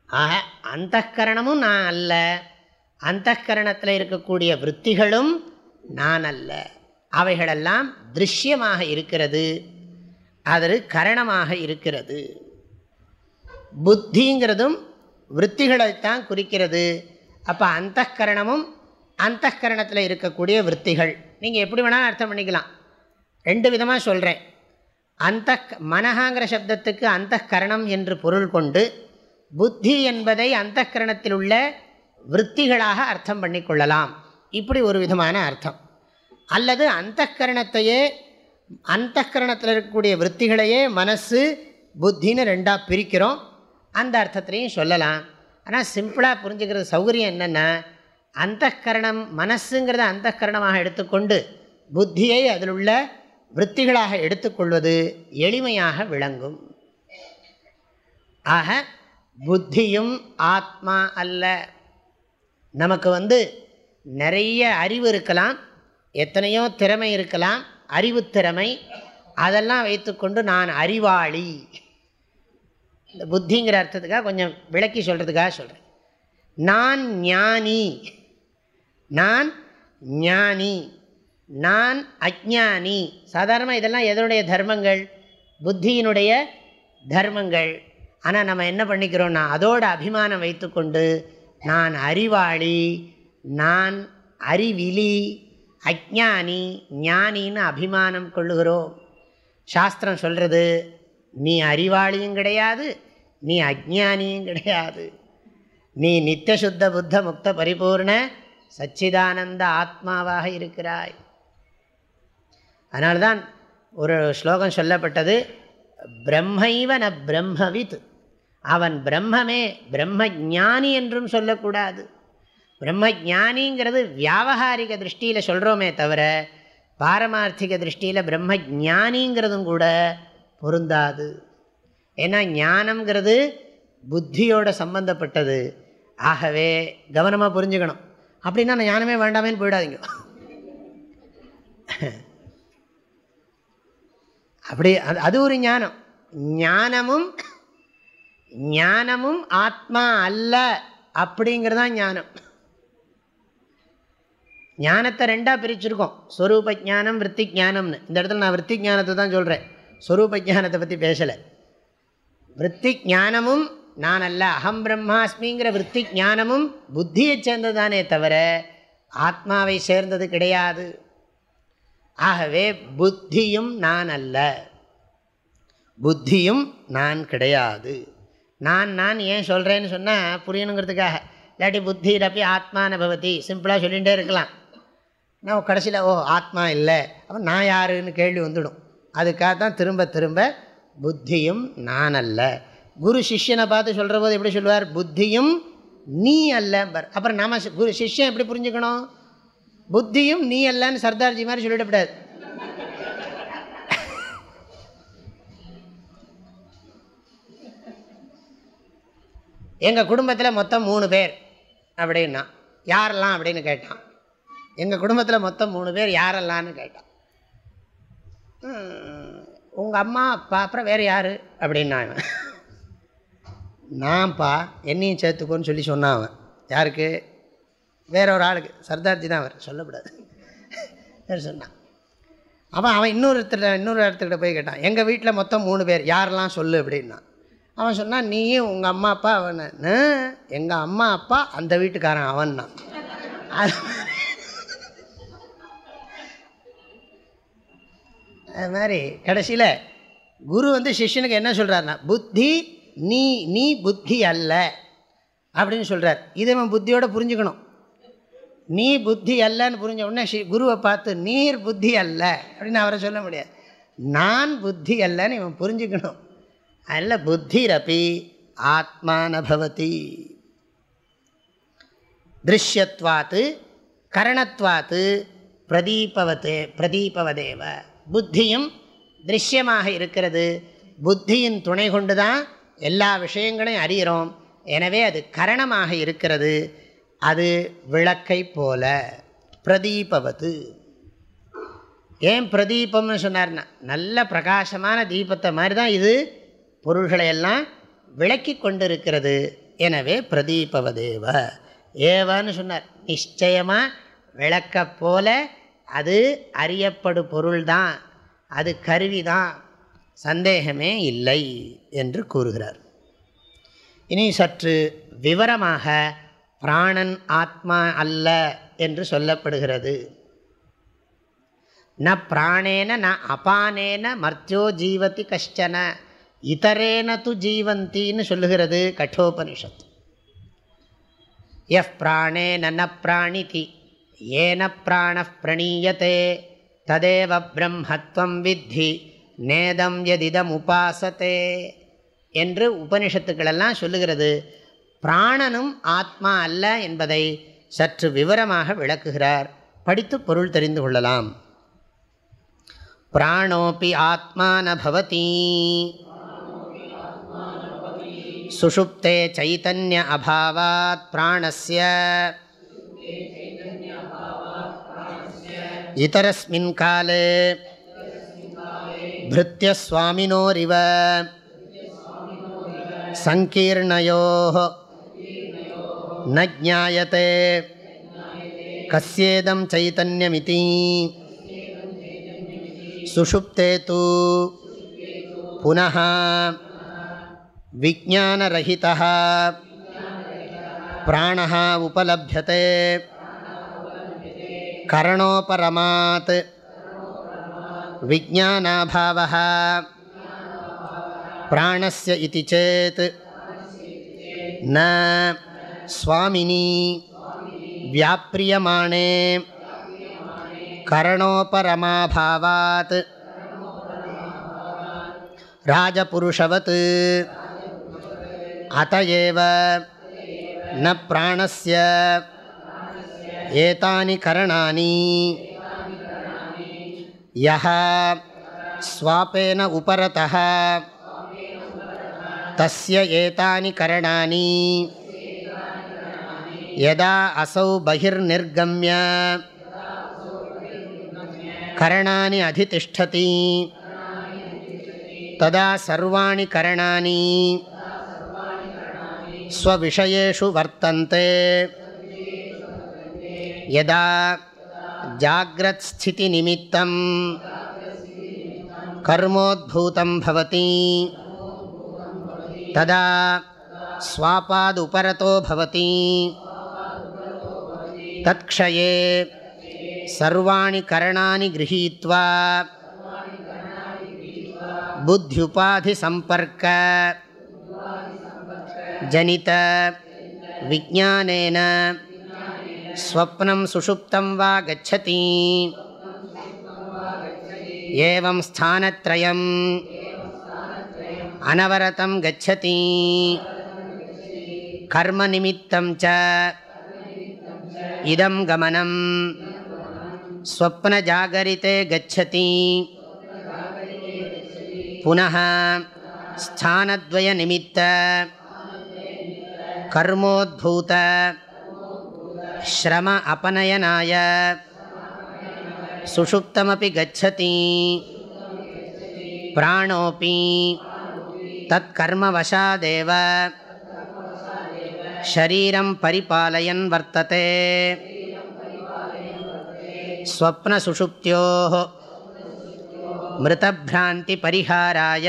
ஆக அந்த கரணமும் நான் அல்ல. அந்த கரணத்தில் இருக்கக்கூடிய விற்த்திகளும் நான் அல்ல. அவைகளெல்லாம் திருஷ்யமாக இருக்கிறது. அது கரணமாக இருக்கிறது. புத்திங்கிறதும் விற்த்திகளைத்தான் குறிக்கிறது. அப்போ அந்த கரணமும் அந்த கரணத்தில் இருக்கக்கூடிய விற்த்திகள். நீங்கள் எப்படி வேணாலும் அர்த்தம் பண்ணிக்கலாம். ரெண்டு விதமாக சொல்கிறேன் அந்த மனஹாங்கிற சப்தத்துக்கு அந்த கரணம் என்று பொருள் கொண்டு புத்தி என்பதை அந்த கரணத்தில் உள்ள விற்த்திகளாக அர்த்தம் பண்ணிக்கொள்ளலாம். இப்படி ஒரு விதமான அர்த்தம். அல்லது அந்த கரணத்தையே அந்த கரணத்தில் இருக்கக்கூடிய விற்த்திகளையே மனசு புத்தின்னு ரெண்டாக பிரிக்கிறோம். அந்த அர்த்தத்திலையும் சொல்லலாம். ஆனால் சிம்பிளாக புரிஞ்சுக்கிறது சௌகரியம் என்னென்னா அந்த கரணம் மனசுங்கிறத அந்த கரணமாக எடுத்துக்கொண்டு புத்தியை அதில் உள்ள விற்த்திகளாக எடுத்துக்கொள்வது எளிமையாக விளங்கும். ஆக புத்தியும் ஆத்மா அல்ல. நமக்கு வந்து நிறைய அறிவு இருக்கலாம் எத்தனையோ திறமை இருக்கலாம் அறிவு திறமை அதெல்லாம் வைத்துக்கொண்டு நான் அறிவாளி. இந்த புத்திங்கிற அர்த்தத்துக்காக கொஞ்சம் விளக்கி சொல்கிறதுக்காக சொல்கிறேன் நான் ஞானி. நான் ஞானி. நான் அஜானி சாதாரணமாக இதெல்லாம் எதனுடைய தர்மங்கள்? புத்தியினுடைய தர்மங்கள். ஆனால் நம்ம என்ன பண்ணிக்கிறோம்னா அதோட அபிமானம் வைத்துக்கொண்டு நான் அறிவாளி நான் அறிவிலி அஜானி ஞானின்னு அபிமானம் கொள்ளுகிறோம். சாஸ்திரம் சொல்கிறது நீ அறிவாளியும் கிடையாது நீ அஜானியும் கிடையாது. நீ நித்தியசுத்த புத்த முக்த பரிபூர்ண சச்சிதானந்த ஆத்மாவாக இருக்கிறாய். அதனால்தான் ஒரு ஸ்லோகம் சொல்லப்பட்டது பிரம்மைவ ந பிரம்மவித். அவன் பிரம்மமே பிரம்ம ஞானி என்றும் சொல்லக்கூடாது. பிரம்ம ஞானிங்கிறது வியாபகாரிக திருஷ்டியில் சொல்கிறோமே தவிர பாரமார்த்திக திருஷ்டியில் பிரம்ம ஜானிங்கிறதும் கூட பொருந்தாது. ஏன்னா ஞானம்ங்கிறது புத்தியோட சம்பந்தப்பட்டது. ஆகவே கவனமாக புரிஞ்சுக்கணும். அப்படின்னா நான் ஞானமே வேண்டாமேன்னு போயிடாதீங்க. அப்படி அது அது ஒரு ஞானம். ஞானமும் ஞானமும் ஆத்மா அல்ல அப்படிங்கிறது தான் ஞானம். ஞானத்தை ரெண்டாக பிரிச்சிருக்கோம். ஸ்வரூப ஜானம் விற்பி ஜானம்னு இந்த இடத்துல நான் விற்பி ஜானத்தை தான் சொல்கிறேன் ஸ்வரூப ஜானத்தை பற்றி பேசலை. விற்பி ஞானமும் நான் அல்ல அகம் பிரம்மாஸ்மிங்கிற விற்பி ஞானமும் புத்தியை சேர்ந்ததானே தவிர ஆத்மாவை சேர்ந்தது கிடையாது. ஆகவே புத்தியும் நான் அல்ல புத்தியும் நான் கிடையாது. நான் நான் ஏன் சொல்கிறேன்னு சொன்னால் புரியணுங்கிறதுக்காக. இல்லாட்டி புத்தி ரப்பி ஆத்மான பவதி சிம்பிளாக சொல்லிகிட்டே இருக்கலாம். நான் கடைசியில் ஓ ஆத்மா இல்லை அப்போ நான் யாருன்னு கேள்வி வந்துடும். அதுக்காக தான் திரும்ப திரும்ப புத்தியும் நான் அல்ல குரு சிஷ்யனை பார்த்து சொல்கிற போது எப்படி சொல்லுவார்? புத்தியும் நீ அல்ல. அப்புறம் நாம குரு சிஷ்யன் எப்படி புரிஞ்சுக்கணும்? புத்தியும் நீ அல்லன்னு சர்தார்ஜி மாதிரி சொல்லிடக்கூடாது எங்கள் குடும்பத்தில் மொத்தம் மூணு பேர் அப்படின்னா யாரெல்லாம் அப்படின்னு கேட்டான். எங்கள் குடும்பத்தில் மொத்தம் மூணு பேர் யாரெல்லாம்னு கேட்டான். உங்கள் அம்மா அப்பா அப்புறம் வேறு யார்? அப்படின்னா அவன் நான்ப்பா என்னையும் சேர்த்துக்கோன்னு சொல்லி சொன்னான் அவன். யாருக்கு? வேற ஒரு ஆளுக்கு. சர்தார்ஜி தான் அவர். சொல்லக்கூடாது. சொன்னான். அவன் அவன் இன்னொருத்தர் இன்னொரு இடத்துக்கிட்ட போய் கேட்டான். எங்கள் வீட்டில் மொத்தம் மூணு பேர். யாரெல்லாம் சொல்லு அப்படின்னா. அவன் சொன்னான் நீயும் உங்கள் அம்மா அப்பா அவன். எங்கள் அம்மா அப்பா அந்த வீட்டுக்காரன் அவன் தான். அது அது மாதிரி கடைசியில் குரு வந்து சிஷ்யனுக்கு என்ன சொல்கிறாருன்னா புத்தி நீ நீ புத்தி அல்ல அப்படின்னு சொல்கிறார் இதை அவன் புத்தியோடு புரிஞ்சுக்கணும். நீ புத்தி அல்லன்னு புரிஞ்ச உடனே ஸ்ரீ குருவை பார்த்து நீர் புத்தி அல்ல அப்படின்னு அவரை சொல்ல முடியாது. நான் புத்தி அல்லன்னு இவன் புரிஞ்சுக்கணும். அதில் புத்திரப்பி ஆத்மானபவதி திருஷ்யத்வாத்து கரணத்வாத்து பிரதீபவத்து பிரதீபவதேவ. புத்தியும் திருஷ்யமாக இருக்கிறது. புத்தியின் துணை கொண்டு தான் எல்லா விஷயங்களையும் அறிகிறோம். எனவே அது கரணமாக இருக்கிறது. அது விளக்கை போல பிரதீபவது ஏன் பிரதீபம்னு சொன்னார்னா நல்ல பிரகாசமான தீபத்தை மாதிரி தான் இது பொருள்களை எல்லாம் விளக்கி கொண்டிருக்கிறது. எனவே பிரதீபவதேவ. ஏவன்னு சொன்னார். நிச்சயமாக விளக்க போல அது அறியப்படு பொருள் தான் அது கருவி தான் சந்தேகமே இல்லை என்று கூறுகிறார். இனி சற்று விவரமாக பிராணன் ஆத்மா அல்ல என்று சொல்லப்படுகிறது. ந பிராணேன ந அபானேன மர்த்தியோ ஜீவதி கஷ்டன இதரேன து ஜீவந்தின்னு சொல்லுகிறது கட்டோபனிஷத் எஃப் பிராணேன ந பிராணிதி. ஏன பிராண பிரணீயத்தே ததேவ பிரம்மத்வம் வித்தி நேதம் எதிதம் உபாசத்தே என்று உபனிஷத்துக்களெல்லாம் சொல்லுகிறது. பிராணனும் ஆத்மா அல்ல என்பதை சற்று விவரமாக விளக்குகிறார். படித்து பொருள் தெரிந்து கொள்ளலாம். பிராணோபி ஆத்மா நபவதி சுஷுப்தே சைத்தன்ய அபாவாத் பிராணஸ்ய. इतरस्मिन् काले भृत्यस्वामिनोरिव सङ्कीर्णयोः न ज्ञायते। कस्येदं चैतन्यमिति। सुषुप्ते तु पुनः विज्ञानरहितः प्राणः उपलभ्यते। கரணோபரமாத் விஜானாபாவ பிராணஸ்ய இது சேத் ந சுவாமினி வியாப்ரியமானே கரணோபரமாபாவாத் ராஜபுருஷவத் அத்த ஏவ ந பிராணஸ்ய ஏதானி கரணானி யஹா ஸ்வாபேன உபரதः தஸ்ய ஏதானி கரணானி யதா அசௌ பகிர்நிர்கம்ய கரணானி அதிதிஷ்டதி ததா சர்வாணி கரணானி ஸ்வவிஷயேஷு வர்த்தந்தே यदा जाग्रत्स्थितिनिमित्तं कर्मोद्भूतं भवति तदा स्वापादुपरतो भवति। तत्क्षये सर्वाणि करणानि गृहीत्वा बुद्ध्युपाधिसम्पर्क जनित विज्ञानेन स्वप्नं सुषुप्तं वा गच्छति एवं स्थानत्रयम् अनवरतं गच्छति कर्मनिमित्तं च इदं गमनं स्वप्नजागरिते गच्छति पुनः स्थानद्वयनिमित्त कर्मोद्भूत ஸ்ரம அபநயனாய சுஷுப்தமபி கச்சதி பிராணோபி தற்கர்மவசாதேவ ஷரீரம் பரிபாலயன் வர்த்ததே ஸ்வப்னசுஷுப்தியோ மிருதபிராந்தி பரிஹாராய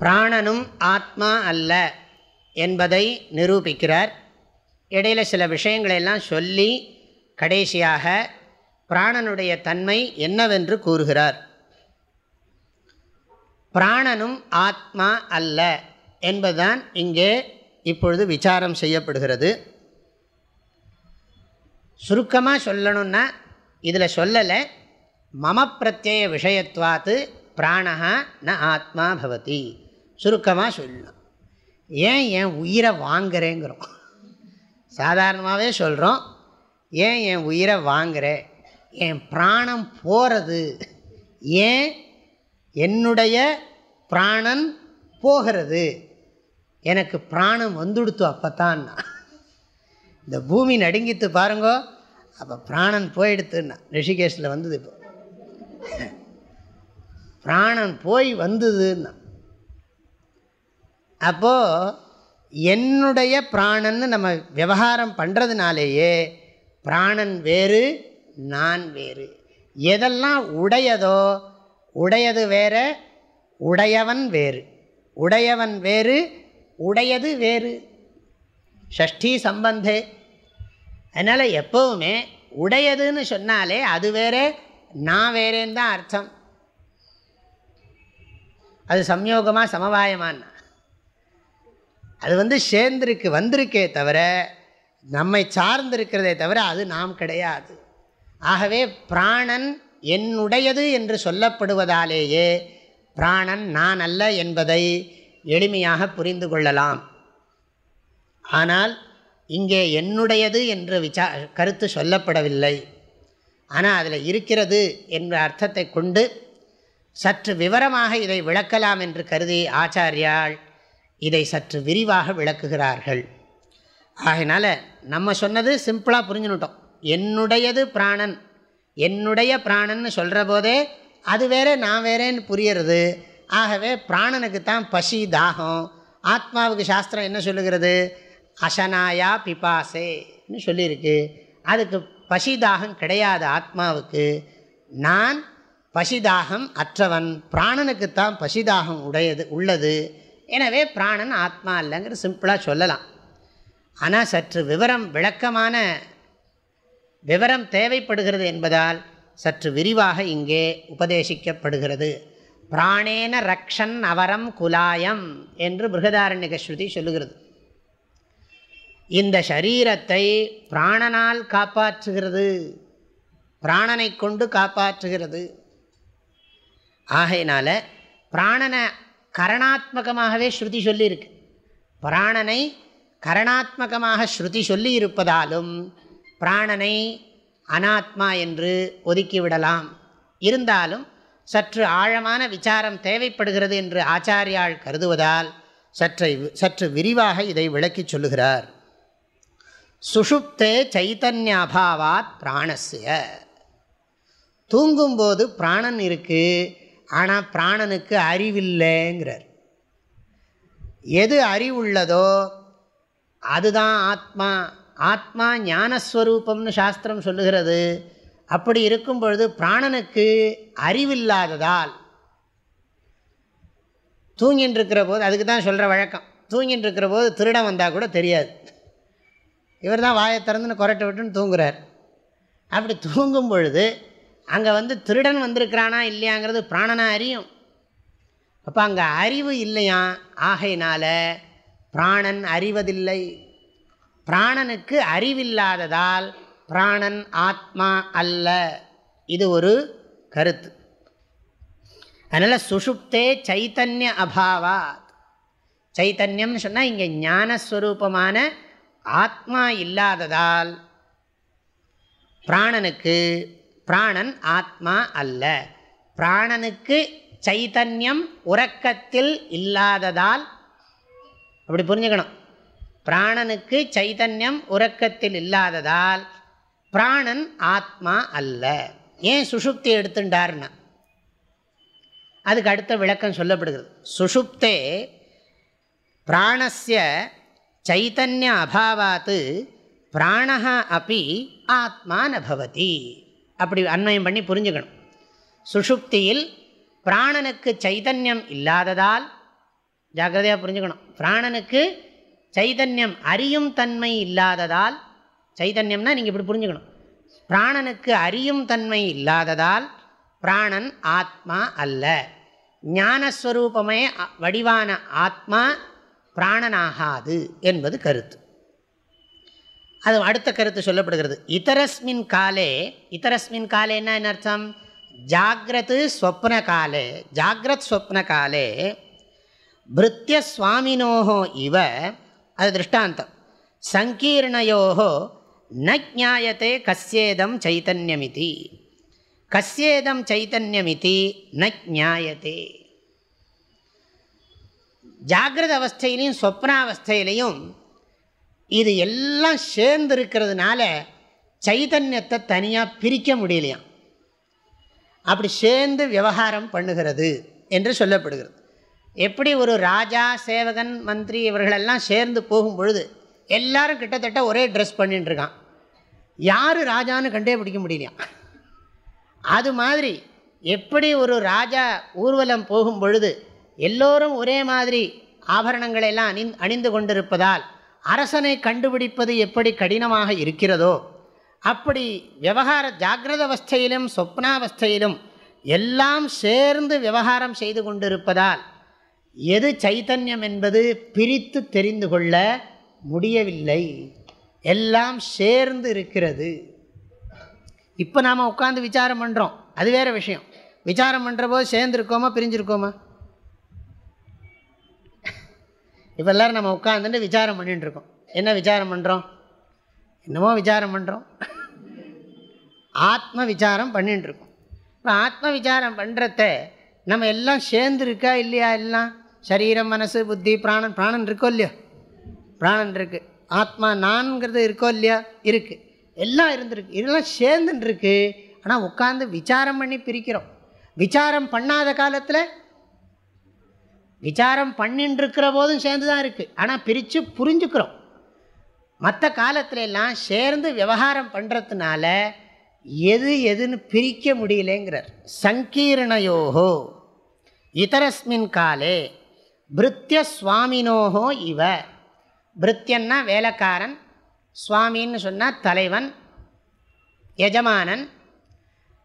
பிராணனும் ஆத்மா அல்ல என்பதை நிரூபிக்கிறார். இடையில் சில விஷயங்களெல்லாம் சொல்லி கடைசியாக பிராணனுடைய தன்மை என்னவென்று கூறுகிறார். பிராணனும் ஆத்மா அல்ல என்பதுதான் இங்கே இப்பொழுது விசாரம் செய்யப்படுகிறது. சுருக்கமாக சொல்லணும்னா இதில் சொல்லலை மம பிரத்யேய விஷயத்வாத்து பிராணா ந ஆத்மா பவதி. சுருக்கமாக சொல்லணும் ஏன் என் உயிரை வாங்குறேங்கிறோம். சாதாரணமாகவே சொல்கிறோம் ஏன் என் உயிரை வாங்குற? என் பிராணம் போகிறது ஏன் என்னுடைய பிராணன் போகிறது? எனக்கு பிராணம் வந்துடுத்து அப்போத்தான். இந்த பூமி நடுங்கித்து பாருங்கோ. அப்போ பிராணன் போயிடுத்துன்னா ரிஷிகேஷில் வந்தது இப்போ. பிராணன் போய் வந்ததுன்னா அப்போது என்னுடைய பிராணன்னு நம்ம விவகாரம் பண்ணுறதுனாலேயே பிராணன் வேறு நான் வேறு. எதெல்லாம் உடையதோ உடையது வேற உடையவன் வேறு. உடையவன் வேறு உடையது வேறு. ஷஷ்டி சம்பந்தே. அதனால் எப்போவுமே உடையதுன்னு சொன்னாலே அது வேறே நான் வேறேன்னு தான் அர்த்தம். அது சம்யோகமாக சமவாயமானா அது வந்து சேர்ந்திருக்கு வந்திருக்கே தவிர நம்மை சார்ந்திருக்கிறதே தவிர அது நாம் கிடையாது. ஆகவே பிராணன் என்னுடையது என்று சொல்லப்படுவதாலேயே பிராணன் நான் அல்ல என்பதை எளிமையாக புரிந்து கொள்ளலாம். ஆனால் இங்கே என்னுடையது என்று விசா கருத்து சொல்லப்படவில்லை. ஆனால் அதில் இருக்கிறது என்ற அர்த்தத்தை கொண்டு சற்று விவரமாக இதை விளக்கலாம் என்று கருதி ஆச்சாரியால் இதை சற்று விரிவாக விளக்குகிறார்கள். ஆகையினால் நம்ம சொன்னது சிம்பிளாக புரிஞ்சுனுட்டோம் என்னுடையது பிராணன். என்னுடைய பிராணன்னு சொல்கிற போதே அது வேற நான் வேறேன்னு புரியறது. ஆகவே பிராணனுக்கு தான் பசி தாகம். ஆத்மாவுக்கு சாஸ்திரம் என்ன சொல்லுகிறது? அசனாயா பிபாசேன்னு சொல்லியிருக்கு. அதுக்கு பசி தாகம் கிடையாது ஆத்மாவுக்கு. நான் பசிதாகம் அற்றவன். பிராணனுக்குத்தான் பசிதாகம் உடையது உள்ளது. எனவே பிராணன் ஆத்மா இல்லைங்கிற சிம்பிளாக சொல்லலாம். ஆனால் சற்று விவரம் விளக்கமான விவரம் தேவைப்படுகிறது என்பதால் சற்று விரிவாக இங்கே உபதேசிக்கப்படுகிறது. பிராணேன ரக்ஷன் அவரம் குலாயம் என்று பிருகதாரண்யக ஸ்ருதி சொல்லுகிறது. இந்த சரீரத்தை பிராணனால் காப்பாற்றுகிறது. பிராணனை கொண்டு காப்பாற்றுகிறது. ஆகையினால் பிராணனை கரணாத்மகமாகவே ஸ்ருதி சொல்லியிருக்கு. பிராணனை கரணாத்மகமாக ஸ்ருதி சொல்லி இருப்பதாலும் பிராணனை அனாத்மா என்று ஒதுக்கிவிடலாம். இருந்தாலும் சற்று ஆழமான விசாரம் தேவைப்படுகிறது என்று ஆச்சாரியால் கருதுவதால் சற்றை சற்று விரிவாக இதை விளக்கிச் சொல்லுகிறார். சுஷுப்தே சைத்தன்யாபாவாத் பிராணசிய தூங்கும்போது பிராணன் இருக்குது ஆனால் பிராணனுக்கு அறிவில்லைங்கிறார். எது அறிவுள்ளதோ அதுதான் ஆத்மா. ஆத்மா ஞானஸ்வரூபம்னு சாஸ்திரம் சொல்லுகிறது. அப்படி இருக்கும் பொழுது பிராணனுக்கு அறிவில்லாததால் தூங்கின்னு இருக்கிற போது அதுக்கு தான் சொல்கிற வழக்கம். தூங்கின்னு இருக்கிற போது திருடம் வந்தால் கூட தெரியாது. இவர் தான் வாயை திறந்துன்னு குரட்டை விட்டுன்னு தூங்குறார். அப்படி தூங்கும் பொழுது அங்கே வந்து திருடன் வந்திருக்கிறானா இல்லையாங்கிறது பிராணனா அறியும். அப்போ அங்கே அறிவு இல்லையா? ஆகையினால பிராணன் அறிவதில்லை. பிராணனுக்கு அறிவில்லாததால் பிராணன் ஆத்மா அல்ல. இது ஒரு கருத்து. அதனால் சுஷுப்தே சைத்தன்ய அபாவாத். சைத்தன்யம்னு சொன்னால் இங்கே ஞானஸ்வரூபமான ஆத்மா இல்லாததால் பிராணனுக்கு பிராணன் ஆத்மா அல்ல. பிராணனுக்கு சைத்தன்யம் உறக்கத்தில் இல்லாததால் அப்படி புரிஞ்சுக்கணும். பிராணனுக்கு சைத்தன்யம் உறக்கத்தில் இல்லாததால் பிராணன் ஆத்மா அல்ல. ஏன் சுஷுப்தி எடுத்துட்டார்னா அதுக்கு அடுத்த விளக்கம் சொல்லப்படுகிறது. சுஷுப்தே பிராணஸ்ய சைத்தன்ய அபாவாத்து பிராணஹ அப்படி ஆத்மா நபவதி அப்படி அண்மயம் பண்ணி புரிஞ்சுக்கணும். சுஷுப்தியில் பிராணனுக்கு சைதன்யம் இல்லாததால் ஜாக்கிரதையாக புரிஞ்சுக்கணும். பிராணனுக்கு சைதன்யம் அறியும் தன்மை இல்லாததால் சைதன்யம்னா நீங்கள் இப்படி புரிஞ்சுக்கணும். பிராணனுக்கு அறியும் தன்மை இல்லாததால் பிராணன் ஆத்மா அல்ல. ஞானஸ்வரூபமே வடிவான ஆத்மா பிராணனாகாது என்பது கருத்து. அது அடுத்த கருத்து சொல்லப்படுகிறது. இதரஸ்மின் காலே இதரஸ்மின் காலே என்ன அர்த்தம்? ஜாகிரத்து ஸ்வப்ன காலே ஜாகிரத் ஸ்வப்ன காலே பிருத்திய சுவாமினோகோ இவ அது திருஷ்டாந்தம். சங்கீர்ணையோகோ ந ஜாயத்தே கஸ்யேதம் சைத்தன்யமிதி. கஸ்யேதம் சைத்தன்யமிதி ந ஜாயத்தே ஜாகிரத அவஸ்தையிலையும் சொப்னாவஸ்தையிலையும் இது எல்லாம் சேர்ந்து இருக்கிறதுனால சைதன்யத்தை தனியாக பிரிக்க முடியலையாம். அப்படி சேர்ந்து விவகாரம் பண்ணுகிறது என்று சொல்லப்படுகிறது. எப்படி ஒரு ராஜா சேவகன் மந்திரி இவர்களெல்லாம் சேர்ந்து போகும் பொழுது எல்லாரும் கிட்டத்தட்ட ஒரே ட்ரெஸ் பண்ணிட்டு இருக்கான். யார் ராஜான்னு கண்டே பிடிக்க முடியலையா அது மாதிரி எப்படி ஒரு ராஜா ஊர்வலம் போகும் பொழுது எல்லோரும் ஒரே மாதிரி ஆபரணங்களை எல்லாம் அணி அணிந்து கொண்டிருப்பதால் அரசனை கண்டுபிடிப்பது எப்படி கடினமாக இருக்கிறதோ அப்படி விவகார ஜாகிரத அவஸ்தையிலும் சொப்னாவஸ்தையிலும் எல்லாம் சேர்ந்து விவகாரம் செய்து கொண்டிருப்பதால் எது சைத்தன்யம் என்பது பிரித்து தெரிந்து கொள்ள முடியவில்லை. எல்லாம் சேர்ந்து இருக்கிறது. இப்போ நாம் உட்காந்து விசாரம் பண்ணுறோம் அது வேறு விஷயம். விசாரம் பண்ணுற போது சேர்ந்துருக்கோமா பிரிஞ்சிருக்கோமா? இப்போ எல்லோரும் நம்ம உட்காந்துட்டு விசாரம் பண்ணிட்டுருக்கோம் என்ன விசாரம் பண்ணுறோம் என்னமோ விசாரம் பண்ணுறோம் ஆத்ம விசாரம் பண்ணிட்டுருக்கோம் இப்போ ஆத்ம விசாரம் பண்ணுறத நம்ம எல்லாம் சேர்ந்துருக்கா இல்லையா எல்லாம்? சரீரம் மனசு புத்தி பிராணன் பிராணன் இருக்கோ இல்லையோ? பிராணன் இருக்குது ஆத்மா நான்கிறது இருக்கோ இல்லையா? இருக்குது எல்லாம் இருந்திருக்கு. இதெல்லாம் சேர்ந்துட்டுருக்கு ஆனால் உட்காந்து விசாரம் பண்ணி பிரிக்கிறோம். விசாரம் பண்ணாத காலத்தில் விசாரம் பண்ணின்னு இருக்கிற போதும் சேர்ந்து தான் இருக்குது ஆனால் பிரித்து புரிஞ்சுக்கிறோம். மற்ற காலத்துல எல்லாம் சேர்ந்து விவகாரம் பண்ணுறதுனால எது எதுன்னு பிரிக்க முடியலேங்கிறார். சங்கீர்ணயோகோ இதரஸ்மின் காலே பிருத்திய சுவாமினோகோ இவ. பிருத்தியன்னா வேலைக்காரன் சுவாமின்னு சொன்னால் தலைவன் எஜமானன்.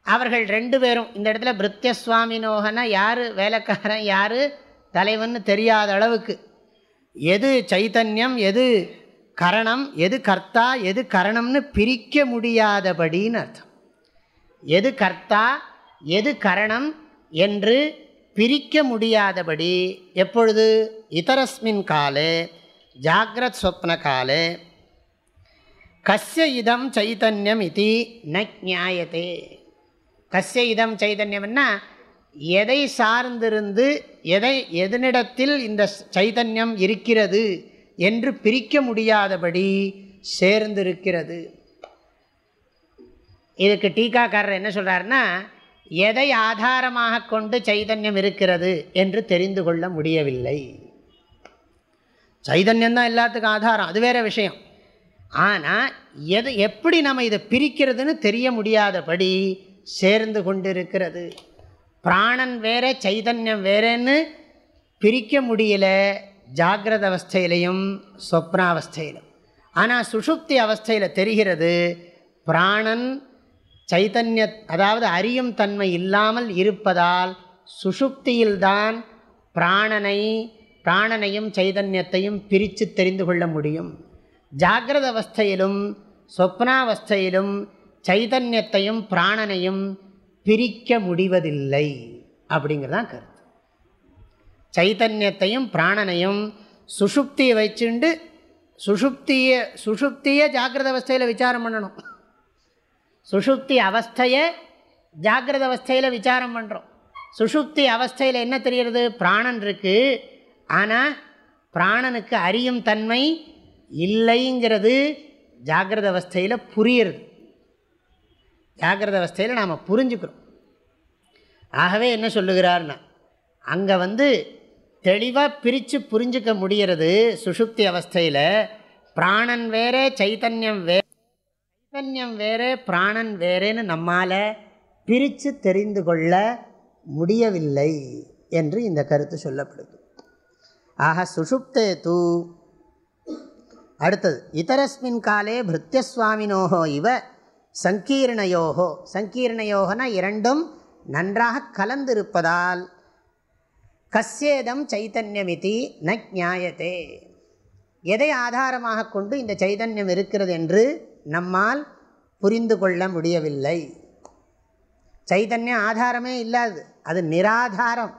அவர்கள் ரெண்டு பேரும் இந்த இடத்துல பிருத்திய சுவாமினோகன்னா யார் வேலைக்காரன் யார் தலைவன் தெரியாத அளவுக்கு. எது சைத்தன்யம் எது கரணம் எது கர்த்தா எது கரணம்னு பிரிக்க முடியாதபடின்னு அர்த்தம். எது கர்த்தா எது கரணம் என்று பிரிக்க முடியாதபடி எப்பொழுது? இதரஸ்மின் காலே ஜாகிரத் ஸ்வப்ன காலே கஸ்ய இதம் சைத்தன்யம் இது ந ஜாயத்தே கஸ்ய இதம் சைதன்யம்னா எதை சார்ந்திருந்து எதை எதனிடத்தில் இந்த சைதன்யம் இருக்கிறது என்று பிரிக்க முடியாதபடி சேர்ந்திருக்கிறது. இதுக்கு டீக்காக்காரர் என்ன சொல்கிறாருன்னா எதை ஆதாரமாக கொண்டு சைதன்யம் இருக்கிறது என்று தெரிந்து கொள்ள முடியவில்லை. சைதன்யம் தான் எல்லாத்துக்கும் ஆதாரம் அது வேறு விஷயம். ஆனால் எது எப்படி நம்ம இதை பிரிக்கிறதுன்னு தெரிய முடியாதபடி சேர்ந்து கொண்டிருக்கிறது. பிராணன் வேற சைதன்யம் வேறேன்னு பிரிக்க முடியல. ஜாகிரத அவஸ்தையிலையும் சொப்னாவஸ்தையிலும். ஆனால் சுஷுப்தி அவஸ்தையில் தெரிகிறது பிராணன் சைத்தன்ய அதாவது அறியும் தன்மை இல்லாமல் இருப்பதால் சுஷுப்தியில்தான் பிராணனை பிராணனையும் சைதன்யத்தையும் பிரித்து தெரிந்து கொள்ள முடியும். ஜாகிரத அவஸ்தையிலும் சொப்னாவஸ்தையிலும் சைதன்யத்தையும் பிராணனையும் பிரிக்க முடிவதில்லை அப்படிங்கிறதான் கருத்து. சைத்தன்யத்தையும் பிராணனையும் சுஷுப்தியை வச்சுண்டு சுஷுப்தியை சுஷுப்தியை ஜாகிரத அவஸ்தையில் விசாரம் பண்ணணும். சுஷுப்தி அவஸ்தையை ஜாகிரத அவஸ்தையில் விசாரம் பண்ணுறோம் சுஷுப்தி அவஸ்தையில் என்ன தெரிகிறது? பிராணன் இருக்குது ஆனால் பிராணனுக்கு அறியும் தன்மை இல்லைங்கிறது ஜாகிரத அவஸ்தையில் புரியுறது. ஜாகிரத அவஸ்தையில் நாம் புரிஞ்சுக்கிறோம். ஆகவே என்ன சொல்லுகிறார்னா அங்கே வந்து தெளிவாக பிரித்து புரிஞ்சிக்க முடிகிறது சுஷுப்தி அவஸ்தையில் பிராணன் வேறே சைத்தன்யம் வே சைத்தன்யம் வேறே பிராணன் வேறேன்னு நம்மால் பிரித்து தெரிந்து கொள்ள முடியவில்லை என்று இந்த கருத்து சொல்லப்படுது. ஆக சுஷுப்தே தூ அடுத்தது இதரஸ்மின் காலே பிருத்தியஸ்வாமினோஹோ இவ சங்கீர்ணயோகோ. சங்கீர்ணயோகனா இரண்டும் நன்றாக கலந்திருப்பதால் கஸ்யேதம் சைத்தன்யமிதி ந ஞாயத்தே எதை ஆதாரமாக கொண்டு இந்த சைதன்யம் இருக்கிறது என்று நம்மால் புரிந்து கொள்ள முடியவில்லை. சைதன்யம் ஆதாரமே இல்லாது அது நிராதாரம்.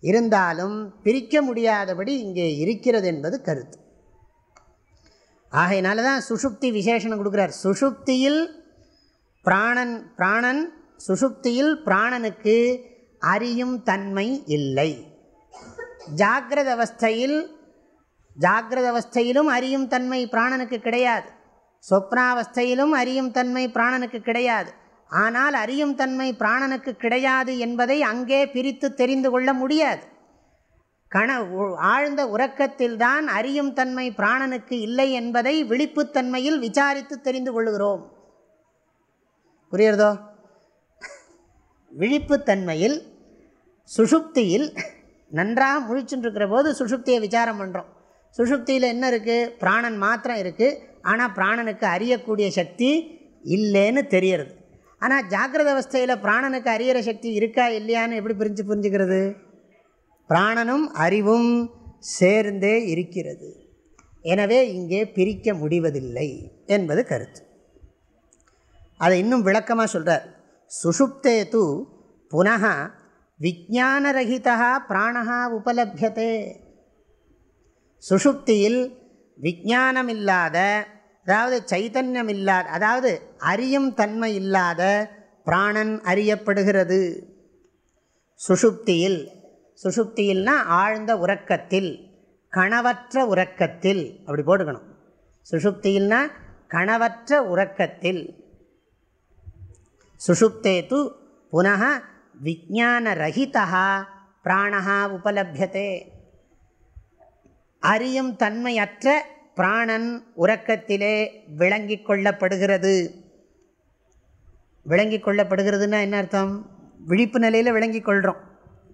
இருந்தாலும் பிரிக்க முடியாதபடி இங்கே இருக்கிறது என்பது கருத்து. ஆகையினால தான் சுஷுப்தி விசேஷனம் கொடுக்குறார். சுஷுப்தியில் பிராணன் பிராணன் சுஷுப்தியில் பிராணனுக்கு அறியும் தன்மை இல்லை. ஜாகிரத அவஸ்தையில் ஜாகிரத அவஸ்தையிலும் அறியும் தன்மை பிராணனுக்கு கிடையாது. சொப்னாவஸ்தையிலும் அறியும் தன்மை பிராணனுக்கு கிடையாது. ஆனால் அறியும் தன்மை பிராணனுக்கு கிடையாது என்பதை அங்கே பிரித்து தெரிந்து கொள்ள முடியாது. கண ஆழ்ந்த உறக்கத்தில்தான் அறியும் தன்மை பிராணனுக்கு இல்லை என்பதை விழிப்புத்தன்மையில் விசாரித்து தெரிந்து கொள்கிறோம். புரியுறதோ விழிப்புத்தன்மையில் சுஷுப்தியில் நன்றாக முழிச்சுட்டுருக்கிற போது சுஷுப்தியை விசாரம் பண்ணுறோம் சுஷுப்தியில் என்ன இருக்குது பிராணன் மாத்திரம் இருக்குது ஆனால் பிராணனுக்கு அறியக்கூடிய சக்தி இல்லைன்னு தெரியறது ஆனால் ஜாக்கிரத அவஸ்தையில் பிராணனுக்கு அறியிற சக்தி இருக்கா இல்லையான்னு எப்படி பிரிஞ்சு புரிஞ்சுக்கிறது? பிராணனும் அறிவும் சேர்ந்தே இருக்கிறது. எனவே இங்கே பிரிக்க முடிவதில்லை என்பது கருத்து. அதை இன்னும் விளக்கமாக சொல்கிறார் சுஷுப்தே தூ புனः விஜானரகிதா பிராணா உபலபியதே. சுஷுப்தியில் விஜானமில்லாத அதாவது சைத்தன்யம் இல்லாத அதாவது அறியும் தன்மை இல்லாத பிராணன் அறியப்படுகிறது. சுஷுப்தியில் சுஷுப்தியில்னா ஆழ்ந்த உறக்கத்தில் கணவற்ற உறக்கத்தில் அப்படி போட்டுக்கணும். சுஷுப்தியில்னா கணவற்ற உறக்கத்தில் சுஷுப்தே து புனः விஜானரகிதா பிராணா உபலபியதே அறியும் தன்மையற்ற பிராணன் உறக்கத்திலே விளங்கி கொள்ளப்படுகிறது விளங்கி கொள்ளப்படுகிறதுனா என்ன அர்த்தம்? விழிப்பு நிலையில் விளங்கி கொள்கிறோம்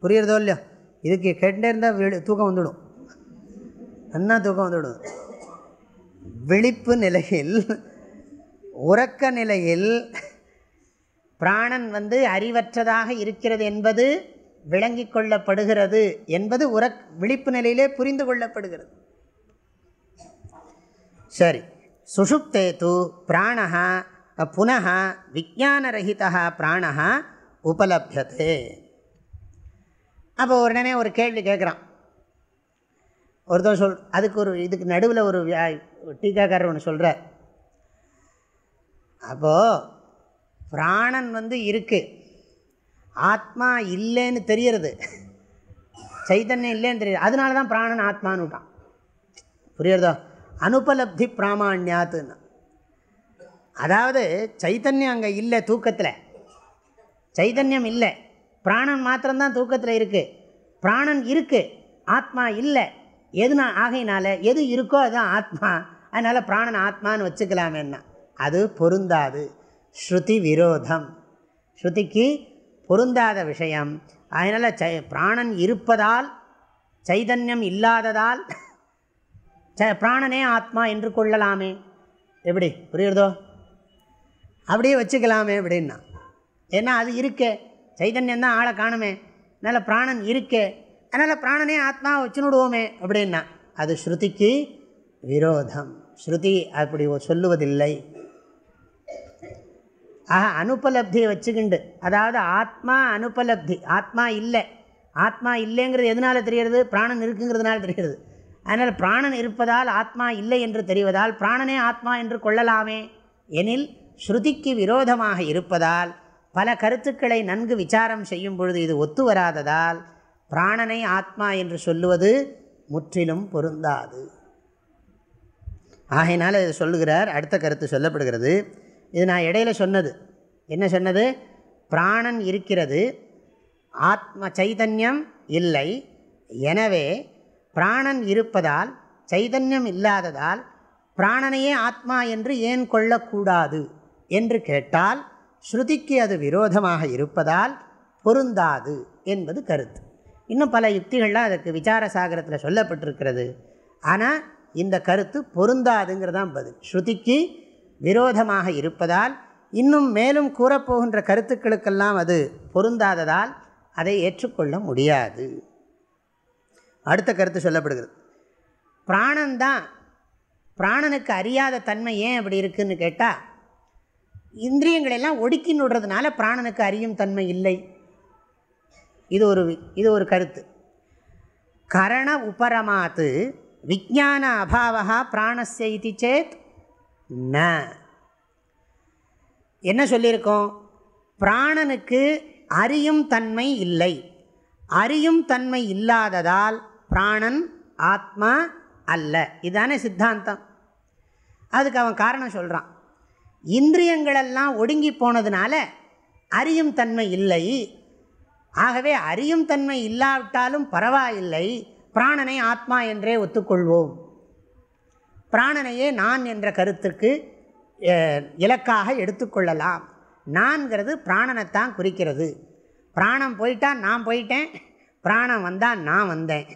புரியுறதோ இல்லையோ? இதுக்கு கேட்டே இருந்தால் தூக்கம் வந்துடும். என்ன தூக்கம் வந்துடும்? விழிப்பு நிலையில் உறக்க நிலையில் பிராணன் வந்து அறிவற்றதாக இருக்கிறது என்பது விளங்கி கொள்ளப்படுகிறது என்பது உறக் விழிப்பு நிலையிலே புரிந்து கொள்ளப்படுகிறது. சரி. சுஷுப்தே தூ பிராணா புனः விஜானரகிதா பிராணா உபலபியதே. அப்போ உடனே ஒரு கேள்வி கேட்குறான். ஒருத்தர் சொல் அதுக்கு ஒரு இதுக்கு நடுவில் ஒரு வியா டீக்காக்காரர் ஒன்று சொல்கிறார் அப்போது பிராணன் வந்து இருக்குது ஆத்மா இல்லைன்னு தெரியறது. சைத்தன்யம் இல்லைன்னு தெரியுது அதனால தான் பிராணன் ஆத்மான்னு விட்டான். புரியுறதோ? அனுபலப்தி பிராமான்யாத்துன்னு. அதாவது சைத்தன்யம் அங்கே இல்லை தூக்கத்தில். சைதன்யம் இல்லை. பிராணன் மாத்திரம்தான் தூக்கத்தில் இருக்குது பிராணன் இருக்குது ஆத்மா இல்லை. எதுனா ஆகையினால எது இருக்கோ அதுதான் ஆத்மா. அதனால் பிராணன் ஆத்மான்னு வச்சுக்கலாமேன்னா. அது பொருந்தாது. ஸ்ருதி விரோதம் ஸ்ருதிக்கு பொருந்தாத விஷயம். அதனால் ச பிராணன் இருப்பதால் சைதன்யம் இல்லாததால் ச பிராணனே ஆத்மா என்று கொள்ளலாமே. எப்படி? புரியுறதோ அப்படியே வச்சுக்கலாமே அப்படின்னா. ஏன்னா அது இருக்கே. சைதன்யம் தான் ஆளை காணுமே. அதனால் பிராணன் இருக்கே. அதனால் பிராணனே ஆத்மா வச்சுனுடுவோமே அப்படின்னா அது ஸ்ருதிக்கு விரோதம். ஸ்ருதி அப்படி சொல்லுவதில்லை. அனுபலப்தியை வச்சுக்கிண்டு. அதாவது ஆத்மா அனுபலப்தி. ஆத்மா இல்லை. ஆத்மா இல்லைங்கிறது எதனால் தெரிகிறது? பிராணன் இருக்குங்கிறதுனால தெரிகிறது. அதனால் பிராணன் இருப்பதால் ஆத்மா இல்லை என்று தெரிவதால் பிராணனே ஆத்மா என்று கொள்ளலாமே. எனில் ஸ்ருதிக்கு விரோதமாக இருப்பதால் பல கருத்துக்களை நன்கு விசாரம் செய்யும் பொழுது இது ஒத்து வராததால் பிராணனை ஆத்மா என்று சொல்லுவது முற்றிலும் பொருந்தாது. ஆகையினால் இதை சொல்லுகிறார். அடுத்த கருத்து சொல்லப்படுகிறது. இது நான் இடையில சொன்னது. என்ன சொன்னது? பிராணன் இருக்கிறது ஆத்ம சைதன்யம் இல்லை. எனவே பிராணன் இருப்பதால் சைதன்யம் இல்லாததால் பிராணனையே ஆத்மா என்று ஏன் கொள்ளக்கூடாது என்று கேட்டால் ஸ்ருதிக்கு அது விரோதமாக இருப்பதால் பொருந்தாது என்பது கருத்து. இன்னும் பல யுக்திகள்லாம் அதற்கு விசார சாகரத்தில் சொல்லப்பட்டிருக்கிறது. ஆனால் இந்த கருத்து பொருந்தாதுங்கிறதான் பதில். ஸ்ருதிக்கு விரோதமாக இருப்பதால் இன்னும் மேலும் கூறப்போகின்ற கருத்துக்களுக்கெல்லாம் அது பொருந்தாததால் அதை ஏற்றுக்கொள்ள முடியாது. அடுத்த கருத்து சொல்லப்படுகிறது. பிராணந்தான் பிராணனுக்கு அறியாத தன்மை ஏன் அப்படி இருக்குதுன்னு கேட்டால் இந்திரியங்களெல்லாம் ஒடுக்கி நுடுறதுனால பிராணனுக்கு அறியும் தன்மை இல்லை. இது ஒரு இது ஒரு கருத்து. கரண உபரமாத்து விஜான அபாவா பிராணஸ்ய இது சேத் ந. என்ன சொல்லியிருக்கோம்? பிராணனுக்கு அறியும் தன்மை இல்லை. அறியும் தன்மை இல்லாததால் பிராணன் ஆத்மா அல்ல. இதுதானே சித்தாந்தம். அதுக்கு அவன் காரணம் சொல்கிறான் இந்திரியங்களெல்லாம் ஒடுங்கி போனதுனால அறியும் தன்மை இல்லை. ஆகவே அறியும் தன்மை இல்லாவிட்டாலும் பரவாயில்லை. பிராணனை ஆத்மா என்றே ஒத்துக்கொள்வோம். பிராணனையே நான் என்ற கருத்துக்கு இலக்காக எடுத்துக்கொள்ளலாம் நான்கிறது பிராணனைத்தான் குறிக்கிறது. பிராணம் போயிட்டால் நான் போயிட்டேன் பிராணம் வந்தால் நான் வந்தேன்.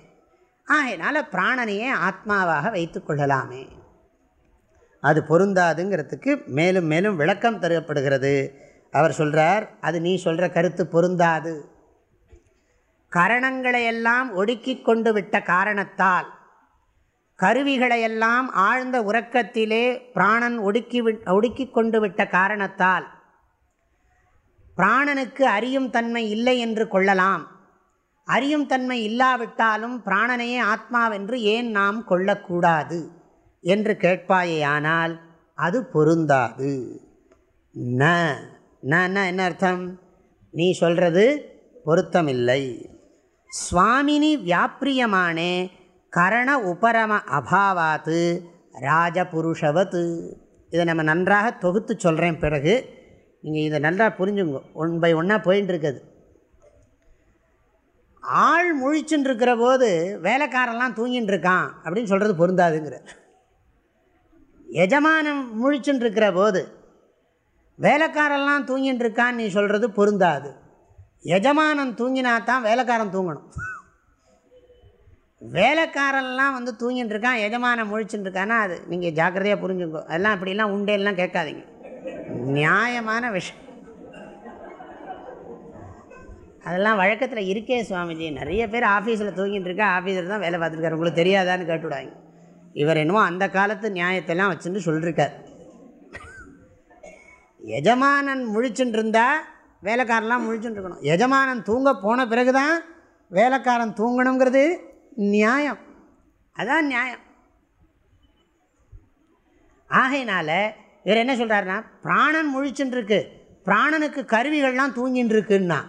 ஆகையினால் பிராணனையே ஆத்மாவாக வைத்து கொள்ளலாமே. அது பொருந்தாதுங்கிறதுக்கு மேலும் மேலும் விளக்கம் தருவப்படுகிறது அவர் சொல்கிறார் அது நீ சொல்கிற கருத்து பொருந்தாது. கரணங்களையெல்லாம் ஒடுக்கி கொண்டு விட்ட காரணத்தால் கருவிகளையெல்லாம் ஆழ்ந்த உறக்கத்திலே பிராணன் ஒடுக்கி வி ஒடுக்கி கொண்டு விட்ட காரணத்தால் பிராணனுக்கு அறியும் தன்மை இல்லை என்று கொள்ளலாம். அறியும் தன்மை இல்லாவிட்டாலும் பிராணனையே ஆத்மாவென்று ஏன் நாம் கொள்ளக்கூடாது? என்று கேட்பாயேயானால் அது பொருந்தாது. ந என்ன அர்த்தம்? நீ சொல்கிறது பொருத்தமில்லை. சுவாமினி வியாப்ரியமானே கரண உபரம அபாவாத்து ராஜபுருஷவத்து. இதை நம்ம நன்றாக தொகுத்து சொல்கிறேன் பிறகு நீங்கள் இதை நல்லா புரிஞ்சுங்க ஒன் பை ஒன்னாக போயின்னு இருக்குது ஆள் முழிச்சுன்னு இருக்கிற போது வேலைக்காரெல்லாம் தூங்கின்னு இருக்கான் அப்படின்னு சொல்கிறது பொருந்தாதுங்கிற. எஜமானம் முழிச்சுன்னு இருக்கிற போது வேலைக்காரெல்லாம் தூங்கின்னு இருக்கான்னு நீ சொல்கிறது பொருந்தாது. எஜமானம் தூங்கினா தான் வேலைக்காரன் தூங்கணும். வேலைக்காரெல்லாம் வந்து தூங்கிட்டு இருக்கான் எஜமான முழிச்சுட்டு இருக்கான்னா அது நீங்கள் ஜாக்கிரதையாக புரிஞ்சுக்கோ. அதெல்லாம் இப்படிலாம் உண்டேலாம் கேட்காதீங்க. நியாயமான விஷயம். அதெல்லாம் வழக்கத்தில் இருக்கே சுவாமிஜி. நிறைய பேர் ஆஃபீஸில் தூங்கிட்டு இருக்கா ஆஃபீஸில் தான் வேலை பார்த்துருக்காரு. உங்களுக்கு தெரியாதான்னு கேட்டுவிடாங்க இவர் என்னமோ அந்த காலத்து நியாயத்தெல்லாம் வச்சுன்னு சொல்லியிருக்கார் எஜமானன் முழிச்சுட்டு இருந்தால் வேலைக்காரன்லாம் முழிச்சுட்டு இருக்கணும் எஜமானன் தூங்க போன பிறகு தான் வேலைக்காரன் தூங்கணுங்கிறது நியாயம். அதான் நியாயம். ஆகையினால் இவர் என்ன சொல்கிறாருன்னா பிராணன் முழிச்சுன்ட்ருக்கு பிராணனுக்கு கருவிகள்லாம் தூங்கின்னு இருக்குன்னா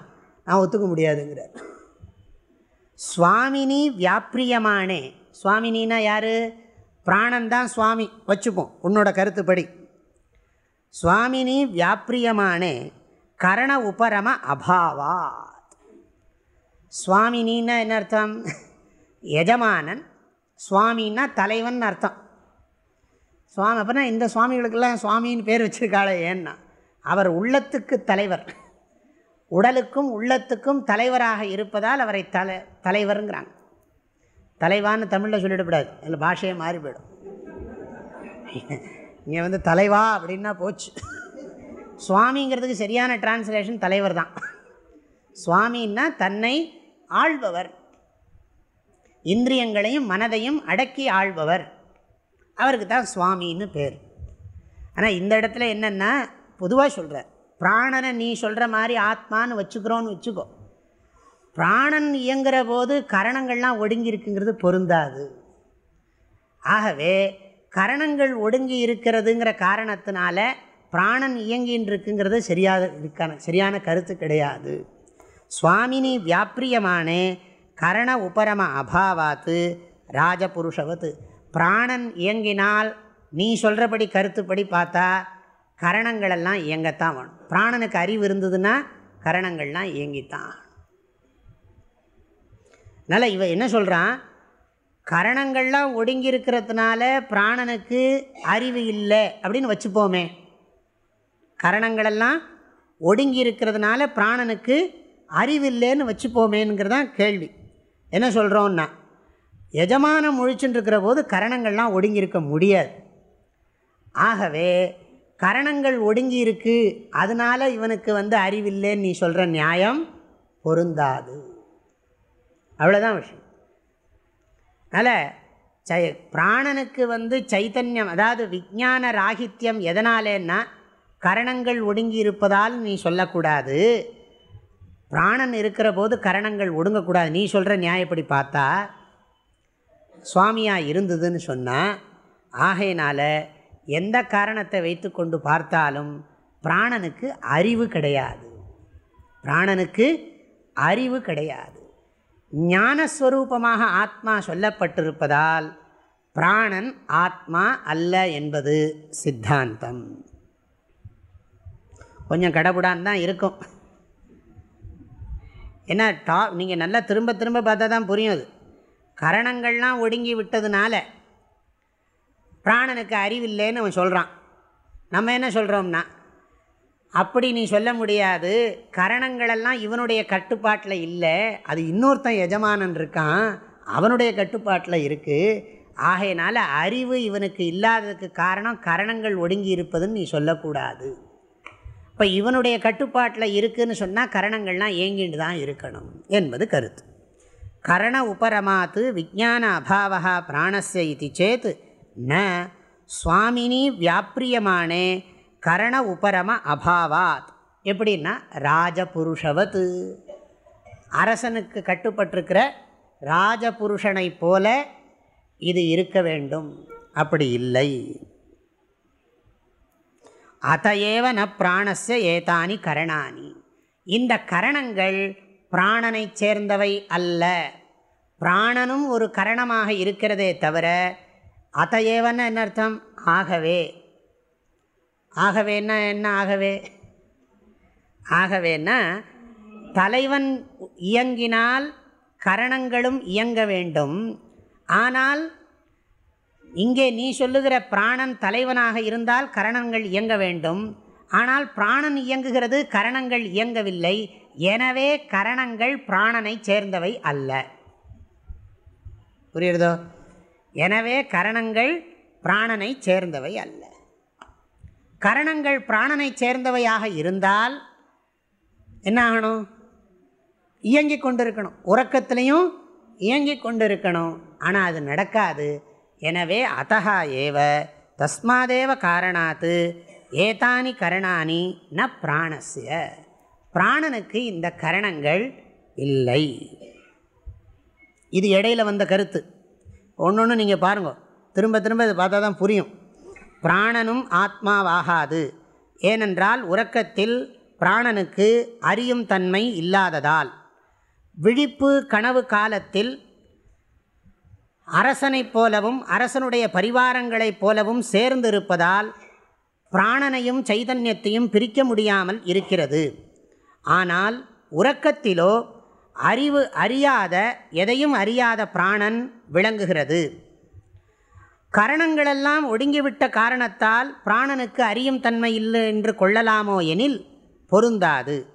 நான் ஒத்துக்க முடியாதுங்கிறார். சுவாமினி வியாபிரியமானே. சுவாமினா யார்? பிராணன் தான் சுவாமி. வச்சுப்போம் உன்னோட கருத்துப்படி. சுவாமினி வியாபிரியமானே கரண உபரம அபாவாத். சுவாமினின்னா என்ன அர்த்தம்? எஜமானன் சுவாமின்னா தலைவன் அர்த்தம். சுவாமி அப்படின்னா இந்த சுவாமிகளுக்கெல்லாம் சுவாமின்னு பேர் வச்சுருக்காளே ஏன்னா அவர் உள்ளத்துக்கு தலைவர். உடலுக்கும் உள்ளத்துக்கும் தலைவராக இருப்பதால் அவரை தலை தலைவருங்கிறாங்க. தலைவான்னு தமிழில் சொல்லிடக்கூடாது. அதில் பாஷையே மாறி போயிடும். இங்கே வந்து தலைவா அப்படின்னா போச்சு. சுவாமிங்கிறதுக்கு சரியான டிரான்ஸ்லேஷன் தலைவர் தான். சுவாமின்னா தன்னை ஆள்பவர். இந்திரியங்களையும் மனதையும் அடக்கி ஆள்பவர். அவருக்கு தான் சுவாமின்னு பேர். ஆனால் இந்த இடத்துல என்னென்னா பொதுவாக சொல்கிறார் பிராணனை நீ சொல்கிற மாதிரி ஆத்மான்னு வச்சுக்கிறோன்னு வச்சுக்கோ. பிராணன் இயங்குகிற போது கரணங்கள்லாம் ஒடுங்கி இருக்குங்கிறது பொருந்தாது. ஆகவே கரணங்கள் ஒடுங்கி இருக்கிறதுங்கிற காரணத்தினால பிராணன் இயங்கின்னு இருக்குங்கிறது சரியாக இருக்கான சரியான கருத்து கிடையாது. சுவாமினி வியாபிரியமானே கரண உபரம அபாவாத்து ராஜபுருஷவத்து. பிராணன் இயங்கினால் நீ சொல்கிறபடி கருத்துப்படி பார்த்தா கரணங்களெல்லாம் இயங்கத்தான் வேணும். பிராணனுக்கு அறிவு இருந்ததுன்னா கரணங்கள்லாம் இயங்கித்தான். அதனால் இவ என்ன சொல்கிறான் கரணங்கள்லாம் ஒடுங்கி இருக்கிறதுனால பிராணனுக்கு அறிவு இல்லை அப்படின்னு வச்சுப்போமே. கரணங்களெல்லாம் ஒடுங்கி இருக்கிறதுனால பிராணனுக்கு அறிவு இல்லைன்னு வச்சுப்போமேங்கிறதான் கேள்வி. என்ன சொல்கிறோன்னா எஜமானம் முழிச்சுட்டுருக்கிற போது கரணங்கள்லாம் ஒடுங்கியிருக்க முடியாது. ஆகவே கரணங்கள் ஒடுங்கி இருக்கு அதனால் இவனுக்கு வந்து அறிவில்லைன்னு நீ சொல்கிற நியாயம் பொருந்தாது. அவ்வளோதான் விஷயம். அதனால் சை பிராணனுக்கு வந்து சைத்தன்யம் அதாவது விஜான ராகித்யம் எதனாலேன்னா கரணங்கள் ஒடுங்கி இருப்பதால் நீ சொல்லக்கூடாது. பிராணன் இருக்கிற போது கரணங்கள் ஒடுங்கக்கூடாது. நீ சொல்கிற நியாயப்படி பார்த்தா சுவாமியாக இருந்ததுன்னு சொன்னால் ஆகையினால் எந்த காரணத்தை வைத்து கொண்டு பார்த்தாலும் பிராணனுக்கு அறிவு கிடையாது. பிராணனுக்கு அறிவு கிடையாது. ஞானஸ்வரூபமாக ஆத்மா சொல்லப்பட்டிருப்பதால் பிராணன் ஆத்மா அல்ல என்பது சித்தாந்தம். கொஞ்சம் கடவுடான் தான் இருக்கும். ஏன்னா டா நீங்கள் நல்லா திரும்ப திரும்ப பார்த்தா தான் புரியும் அது. கரணங்கள்லாம் ஒடுங்கி விட்டதுனால பிராணனுக்கு அறிவில்லைன்னு அவன் சொல்கிறான் நம்ம என்ன சொல்கிறோம்னா அப்படி நீ சொல்ல முடியாது. கரணங்களெல்லாம் இவனுடைய கட்டுப்பாட்டில் இல்லை. அது இன்னொருத்தன் எஜமானன் இருக்கான். அவனுடைய கட்டுப்பாட்டில் இருக்குது ஆகையினால அறிவு இவனுக்கு இல்லாததுக்கு காரணம் கரணங்கள் ஒடுங்கி இருப்பதுன்னு நீ சொல்லக்கூடாது. இப்போ இவனுடைய கட்டுப்பாட்டில் இருக்குதுன்னு சொன்னால் கரணங்கள்லாம் ஏங்கிட்டு தான் இருக்கணும் என்பது கருத்து. கரண உபரமாத்து விஜான அபாவா பிராணஸ்ய இது சேத் ந சுவாமினி வியாப்ரியமானே கரண உபரம அபாவாத். எப்படின்னா ராஜபுருஷவத் அரசனுக்கு கட்டுப்பட்டிருக்கிற ராஜபுருஷனை போல இது இருக்க வேண்டும். அப்படி இல்லை. அதையேவ ந பிராணஸ்ய ஏதானி கரணானி. இந்த கரணங்கள் பிராணனை சேர்ந்தவை அல்ல. பிராணனும் ஒரு கரணமாக இருக்கிறதே தவிர அதையேவன்னு என்ன அர்த்தம்? ஆகவே. ஆகவேன்னா என்ன ஆகவே? ஆகவேன்னா தலைவன் இயங்கினால் கரணங்களும் இயங்க வேண்டும். ஆனால் இங்கே நீ சொல்லுகிற பிராணன் தலைவனாக இருந்தால் கரணங்கள் இயங்க வேண்டும். ஆனால் பிராணன் இயங்குகிறது கரணங்கள் இயங்கவில்லை. எனவே கரணங்கள் பிராணனை சேர்ந்தவை அல்ல. புரியுறதோ எனவே கரணங்கள் பிராணனை சேர்ந்தவை அல்ல. கரணங்கள் பிராணனை சேர்ந்தவையாக இருந்தால் என்ன ஆகணும்? இயங்கி கொண்டிருக்கணும். உறக்கத்திலையும் இயங்கி கொண்டிருக்கணும். ஆனால் அது நடக்காது. எனவே அத்தகா ஏவ தஸ்மாதேவ காரணாத்து ஏதானி கரணானி ந பிராணசிய பிராணனுக்கு இந்த கரணங்கள் இல்லை. இது இடையில வந்த கருத்து. ஒன்று ஒன்று நீங்கள் பாருங்க. திரும்ப திரும்ப இது பார்த்தா தான் புரியும். பிராணனும் ஆத்மாவாகாது. ஏனென்றால் உறக்கத்தில் பிராணனுக்கு அறியும் தன்மை இல்லாததால். விழிப்பு கனவு காலத்தில் அரசனைப் போலவும் அரசனுடைய பரிவாரங்களைப் போலவும் சேர்ந்திருப்பதால் பிராணனையும் சைதன்யத்தையும் பிரிக்க முடியாமல் இருக்கிறது. ஆனால் உறக்கத்திலோ அறிவு அறியாத எதையும் அறியாத பிராணன் விளங்குகிறது. கரணங்களெல்லாம் ஒடுங்கிவிட்ட காரணத்தால் பிராணனுக்கு அறியும் தன்மை இல்லை என்று கொள்ளலாமோ எனில் பொருந்தாது.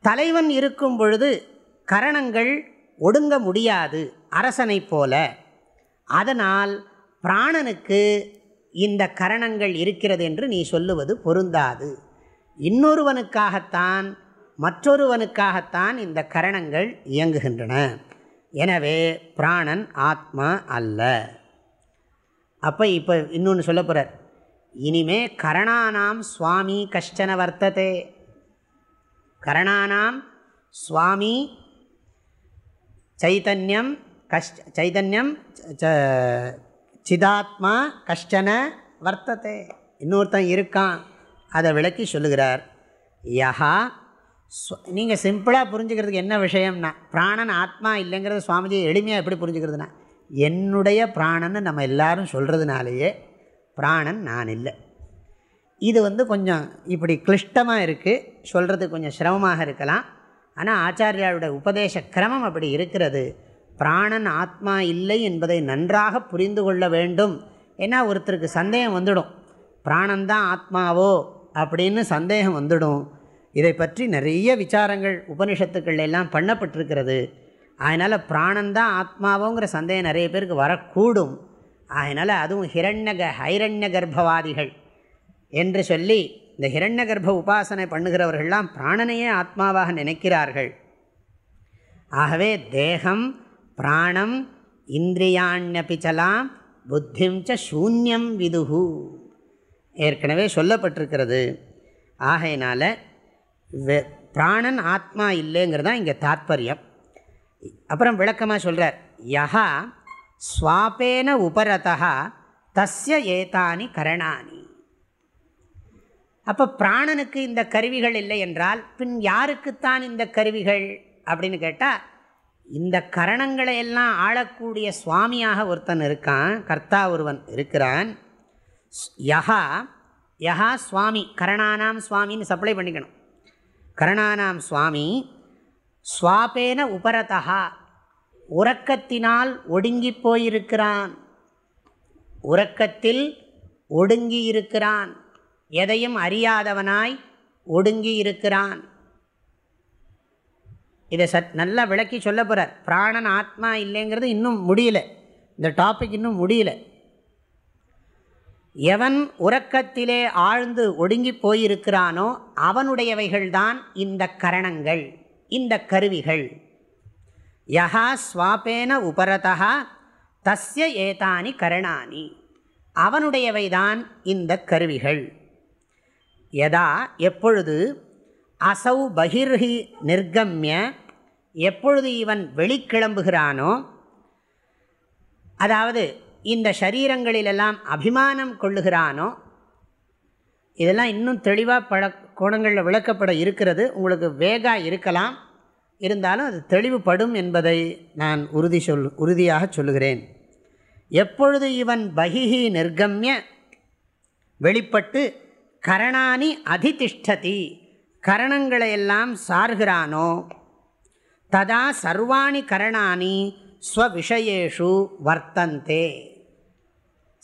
தலைவன் இருக்கும் பொழுது கரணங்கள் ஒடுங்க முடியாது அரசனை போல. அதனால் பிராணனுக்கு இந்த கரணங்கள் இருக்கிறது என்று நீ சொல்லுவது பொருந்தாது. இன்னொருவனுக்காகத்தான் மற்றொருவனுக்காகத்தான் இந்த கரணங்கள் இயங்குகின்றன. எனவே பிராணன் ஆத்மா அல்ல. அப்போ இப்போ இன்னொன்று சொல்ல போகிறார் இனிமே கரணானாம் சுவாமி கஷ்டன வர்த்ததே. கரணானாம் சுவாமி சைதன்யம் கஷ்ட சைதன்யம் சிதாத்மா கஷ்டன வர்த்தத்தை இன்னொருத்தன் இருக்கான். அதை விளக்கி சொல்லுகிறார். யஹா நீங்கள் சிம்பிளாக புரிஞ்சுக்கிறதுக்கு என்ன விஷயம்னா பிராணன் ஆத்மா இல்லைங்கிறது சுவாமிஜி எளிமையாக எப்படி புரிஞ்சுக்கிறதுனா என்னுடைய பிராணன்னு நம்ம எல்லாரும் சொல்கிறதுனாலேயே பிராணன் நான் இல்லை. இது வந்து கொஞ்சம் இப்படி கிளிஷ்டமாக இருக்குது சொல்கிறது கொஞ்சம் சிரமமாக இருக்கலாம். ஆனால் ஆச்சாரியாருடைய உபதேச கிரமம் அப்படி இருக்கிறது. பிராணன் ஆத்மா இல்லை என்பதை நன்றாக புரிந்து கொள்ள வேண்டும். ஏன்னா ஒருத்தருக்கு சந்தேகம் வந்துடும். பிராணந்தான் ஆத்மாவோ அப்படின்னு சந்தேகம் வந்துடும். இதை பற்றி நிறைய விசாரங்கள் உபனிஷத்துக்கள் எல்லாம் பண்ணப்பட்டிருக்கிறது. அதனால் பிராணந்தான் ஆத்மாவோங்கிற சந்தேகம் நிறைய பேருக்கு வரக்கூடும். அதனால் அதுவும் ஹிரண்யக ஹைரண்ய கர்ப்பவாதிகள் என்று சொல்லி இந்த ஹிரண்ய கர்ப்ப உபாசனை பண்ணுகிறவர்கள்லாம் பிராணனையே ஆத்மாவாக நினைக்கிறார்கள். ஆகவே தேகம் பிராணம் இந்திரியாண்யபிச்சலாம் புத்திம் ச சூன்யம் விதுகு. ஏற்கனவே சொல்லப்பட்டிருக்கிறது. ஆகையினால் பிராணன் ஆத்மா இல்லைங்கிறது தான் இங்கே தாத்பரியம். அப்புறம் விளக்கமாக சொல்கிறார் யஹா ஸ்வாபேன உபரதா தஸ்ய ஏதானி கரணானி. அப்போ பிராணனுக்கு இந்த கருவிகள் இல்லை என்றால் பின் யாருக்குத்தான் இந்த கருவிகள்? அப்படின்னு கேட்டால் இந்த கரணங்களை எல்லாம் ஆளக்கூடிய சுவாமியாக ஒருத்தன் இருக்கான் கர்த்தா ஒருவன் இருக்கிறான். யஹா யஹா சுவாமி கரணானாம் சுவாமின்னு சப்ளை பண்ணிக்கணும். கரணானாம் சுவாமி சுவாபேன உபரதா உறக்கத்தினால் ஒடுங்கி போயிருக்கிறான். உறக்கத்தில் ஒடுங்கி இருக்கிறான் எதையும் அறியாதவனாய் ஒடுங்கி இருக்கிறான் இதை சத் நல்லா விளக்கி சொல்ல போகிறார் பிராணன் ஆத்மா இல்லைங்கிறது இன்னும் முடியல. இந்த டாபிக் இன்னும் முடியல. எவன் உறக்கத்திலே ஆழ்ந்து ஒடுங்கி போயிருக்கிறானோ அவனுடையவைகள்தான் இந்த கரணங்கள் இந்த கருவிகள். யஹா ஸ்வாபேன உபரதா தஸ்ய ஏதானி கரணானி. அவனுடையவைதான் இந்த கருவிகள். எதா எப்பொழுது அசௌ பகிர்ஹி நிர்கம்ய எப்பொழுது இவன் வெளிக்கிளம்புகிறானோ அதாவது இந்த சரீரங்களிலெல்லாம் அபிமானம் கொள்ளுகிறானோ இதெல்லாம் இன்னும் தெளிவாக பழ கோணங்களில் விளக்கப்பட இருக்கிறது. உங்களுக்கு வேகா இருக்கலாம். இருந்தாலும் அது தெளிவுபடும் என்பதை நான் உறுதி சொல் உறுதியாக சொல்லுகிறேன். எப்பொழுது இவன் பகிஹி நிர்கம்ய வெளிப்பட்டு கரணானி அதிதிஷ்டதி. கரணங்களை எல்லாம் சார்கிறானோ ததா சர்வாணி கரணானி ஸ்வவிஷயேஷு வர்த்தந்தே.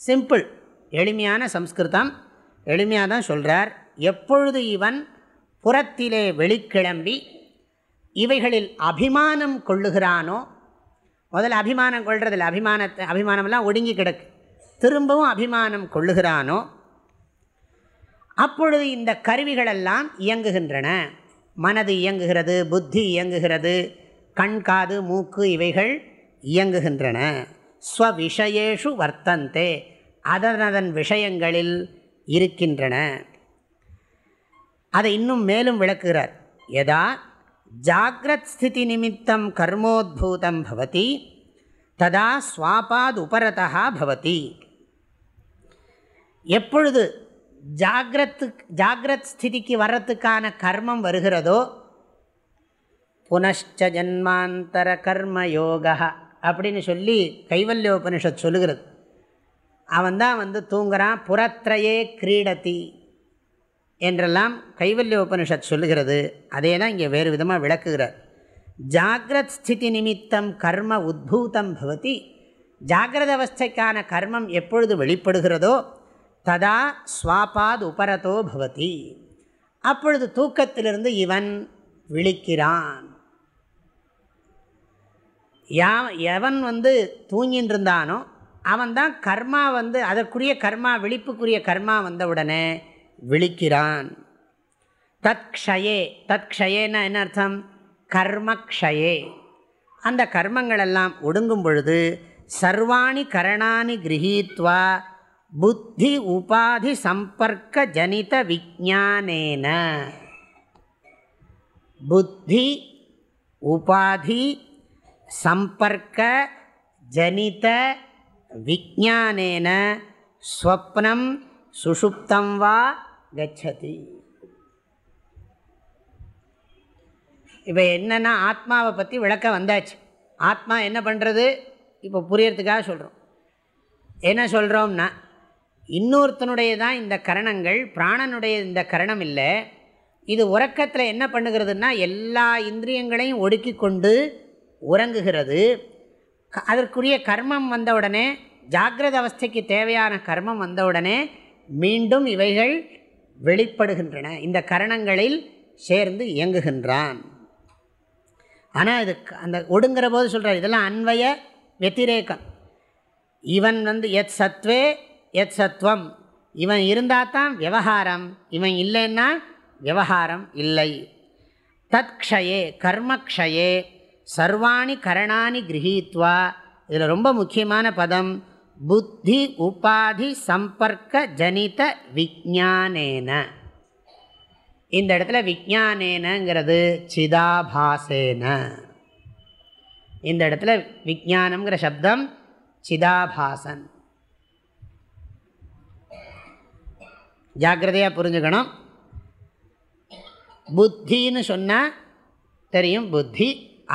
சிம்பிள் எளிமையான சம்ஸ்கிருதம். எளிமையாக தான் சொல்கிறார் எப்பொழுது இவன் புறத்திலே வெளிக்கிளம்பி இவைகளில் அபிமானம் கொள்ளுகிறானோ? முதல்ல அபிமானம் கொள்றதில்ல. அபிமானத்தை அபிமானமெல்லாம் ஒடுங்கி கிடக்கு. திரும்பவும் அபிமானம் கொள்ளுகிறானோ? அப்பொழுது இந்த கருவிகளெல்லாம் இயங்குகின்றன. மனது இயங்குகிறது புத்தி இயங்குகிறது கண் காது மூக்கு இவைகள் இயங்குகின்றன. ஸ்வவிஷயேஷு வர்த்தந்தே அதனதன் விஷயங்களில் இருக்கின்றன. அதை இன்னும் மேலும் விளக்குகிறார். எதா ஜாகிரத் ஸ்திதி நிமித்தம் கர்மோத்பூதம் பவதி ததா ஸ்வாபாத் உபரதா பவதி. எப்பொழுது ஜாகிரத்து ஜாகிரத் ஸ்திதிக்கு வர்றதுக்கான கர்மம் வருகிறதோ புனஷ்ச ஜன்மாந்தர கர்ம யோகா அப்படின்னு சொல்லி கைவல்யோபனிஷத் சொல்லுகிறது. அவன் தான் வந்து தூங்குறான் புறத்திரையே கிரீடதி என்றெல்லாம் கைவல்ய உபனிஷத் சொல்லுகிறது. அதே தான் இங்கே வேறு விதமாக விளக்குகிறார். ஜாகிரத் ஸ்திதி நிமித்தம் கர்ம உத்பூதம் பவதி ஜாகிரத அவஸ்தைக்கான கர்மம் எப்பொழுது வெளிப்படுகிறதோ ததா ஸ்வாபாத் உபரதோ பவதி. அப்பொழுது தூக்கத்திலிருந்து இவன் விழிக்கிறான். யா எவன் வந்து தூங்கின்னு இருந்தானோ அவன்தான் கர்மா வந்து அதற்குரிய கர்மா விழிப்புக்குரிய கர்மா வந்தவுடனே விழிக்கிறான். தத்க்ஷயே தத்க்ஷயேன்னா என்ன அர்த்தம்? கர்மக்ஷயே. அந்த கர்மங்களெல்லாம் ஒடுங்கும் பொழுது சர்வாணி கரணானி கிரகித்வா புத்தி உபாதி சம்பர்க்க ஜனித விஜானேன புத்தி உபாதி சம்பர்க்க ஜனித விஜானேன ஸ்வப்னம் சுஷுப்தம் வா கச்சதி இப்போ என்னென்னா ஆத்மாவை பற்றி விளக்கம் வந்தாச்சு ஆத்மா என்ன பண்ணுறது இப்போ புரியறதுக்காக சொல்கிறோம் என்ன சொல்கிறோம்னா இன்னொருத்தனுடைய தான் இந்த கரணங்கள் பிராணனுடைய இந்த கரணம் இல்லை. இது உறக்கத்தில் என்ன பண்ணுகிறதுனா எல்லா இந்திரியங்களையும் ஒடுக்கி கொண்டு உறங்குகிறது. அதற்குரிய கர்மம் வந்தவுடனே ஜாகிரத அவஸ்தைக்கு தேவையான கர்மம் வந்தவுடனே மீண்டும் இவைகள் வெளிப்படுகின்றன. இந்த கரணங்களில் சேர்ந்து இயங்குகின்றான். ஆனால் இது க- அந்த ஒடுங்கிற போது சொல்கிறார் இதெல்லாம் அன்வய வெத்திரேக்கம் இவன் வந்து எத் சத்வே எத் சத்வம். இவன் இருந்தால் தான் விவகாரம். இவன் இல்லைன்னா விவகாரம் இல்லை. தத்க்ஷயே கர்மக்ஷயே சர்வாணி கரணானி கிரகீத்வா. இதில் ரொம்ப முக்கியமான பதம். புத்தி உபாதி சம்பர்க்க ஜனித விஜானேன இந்த இடத்துல விஜானேனங்கிறது சிதாபாசேன. இந்த இடத்துல விஜானம்ங்கிற சப்தம் சிதாபாசன். ஜாக்கிரதையாக புரிஞ்சுக்கணும். புத்தின்னு சொன்னால் தெரியும் புத்தி.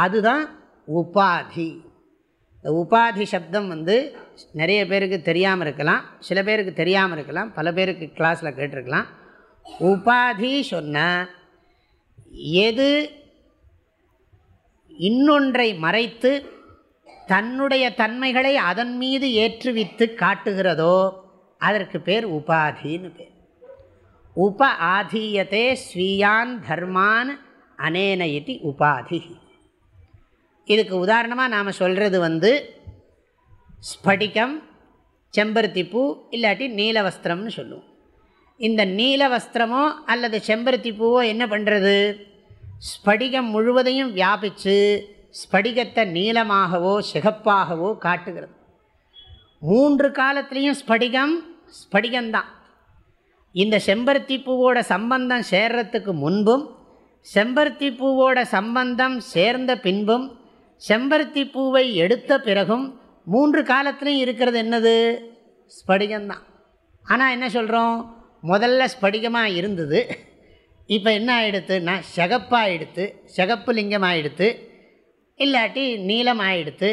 அதுதான் உபாதி. இந்த உபாதி சப்தம் வந்து நிறைய பேருக்கு தெரியாமல் இருக்கலாம். சில பேருக்கு தெரியாமல் இருக்கலாம். பல பேருக்கு கிளாஸில் கேட்டிருக்கலாம். உபாதி சொன்னால் எது இன்னொன்றை மறைத்து தன்னுடைய தன்மைகளை அதன் மீது ஏற்றுவித்து காட்டுகிறதோ அதற்கு பேர் உபாதின்னு பேர். உப ஆதீயத்தே ஸ்வீயான் தர்மான் அனேன இதி உபாதி. இதுக்கு உதாரணமாக நாம் சொல்கிறது வந்து ஸ்படிகம் செம்பருத்திப்பூ இல்லாட்டி நீல வஸ்திரம்னு சொல்லுவோம். இந்த நீல வஸ்திரமோ அல்லது செம்பருத்தி பூவோ என்ன பண்ணுறது ஸ்படிகம் முழுவதையும் வியாபித்து ஸ்படிகத்தை நீலமாகவோ சிகப்பாகவோ காட்டுகிறது. மூன்று காலத்துலேயும் ஸ்படிகம் ஸ்படிகம்தான். இந்த செம்பருத்தி பூவோட சம்பந்தம் சேர்றதுக்கு முன்பும் செம்பருத்தி பூவோட சம்பந்தம் சேர்ந்த பின்பும் செம்பருத்தி பூவை எடுத்த பிறகும் மூன்று காலத்துலையும் இருக்கிறது என்னது? ஸ்படிகம்தான். ஆனால் என்ன சொல்கிறோம் முதல்ல ஸ்படிகமாக இருந்தது. இப்போ என்ன ஆகிடுத்துன்னா செகப்பாகிடுத்து செகப்பு லிங்கம் ஆகிடுத்து இல்லாட்டி நீலம் ஆகிடுத்து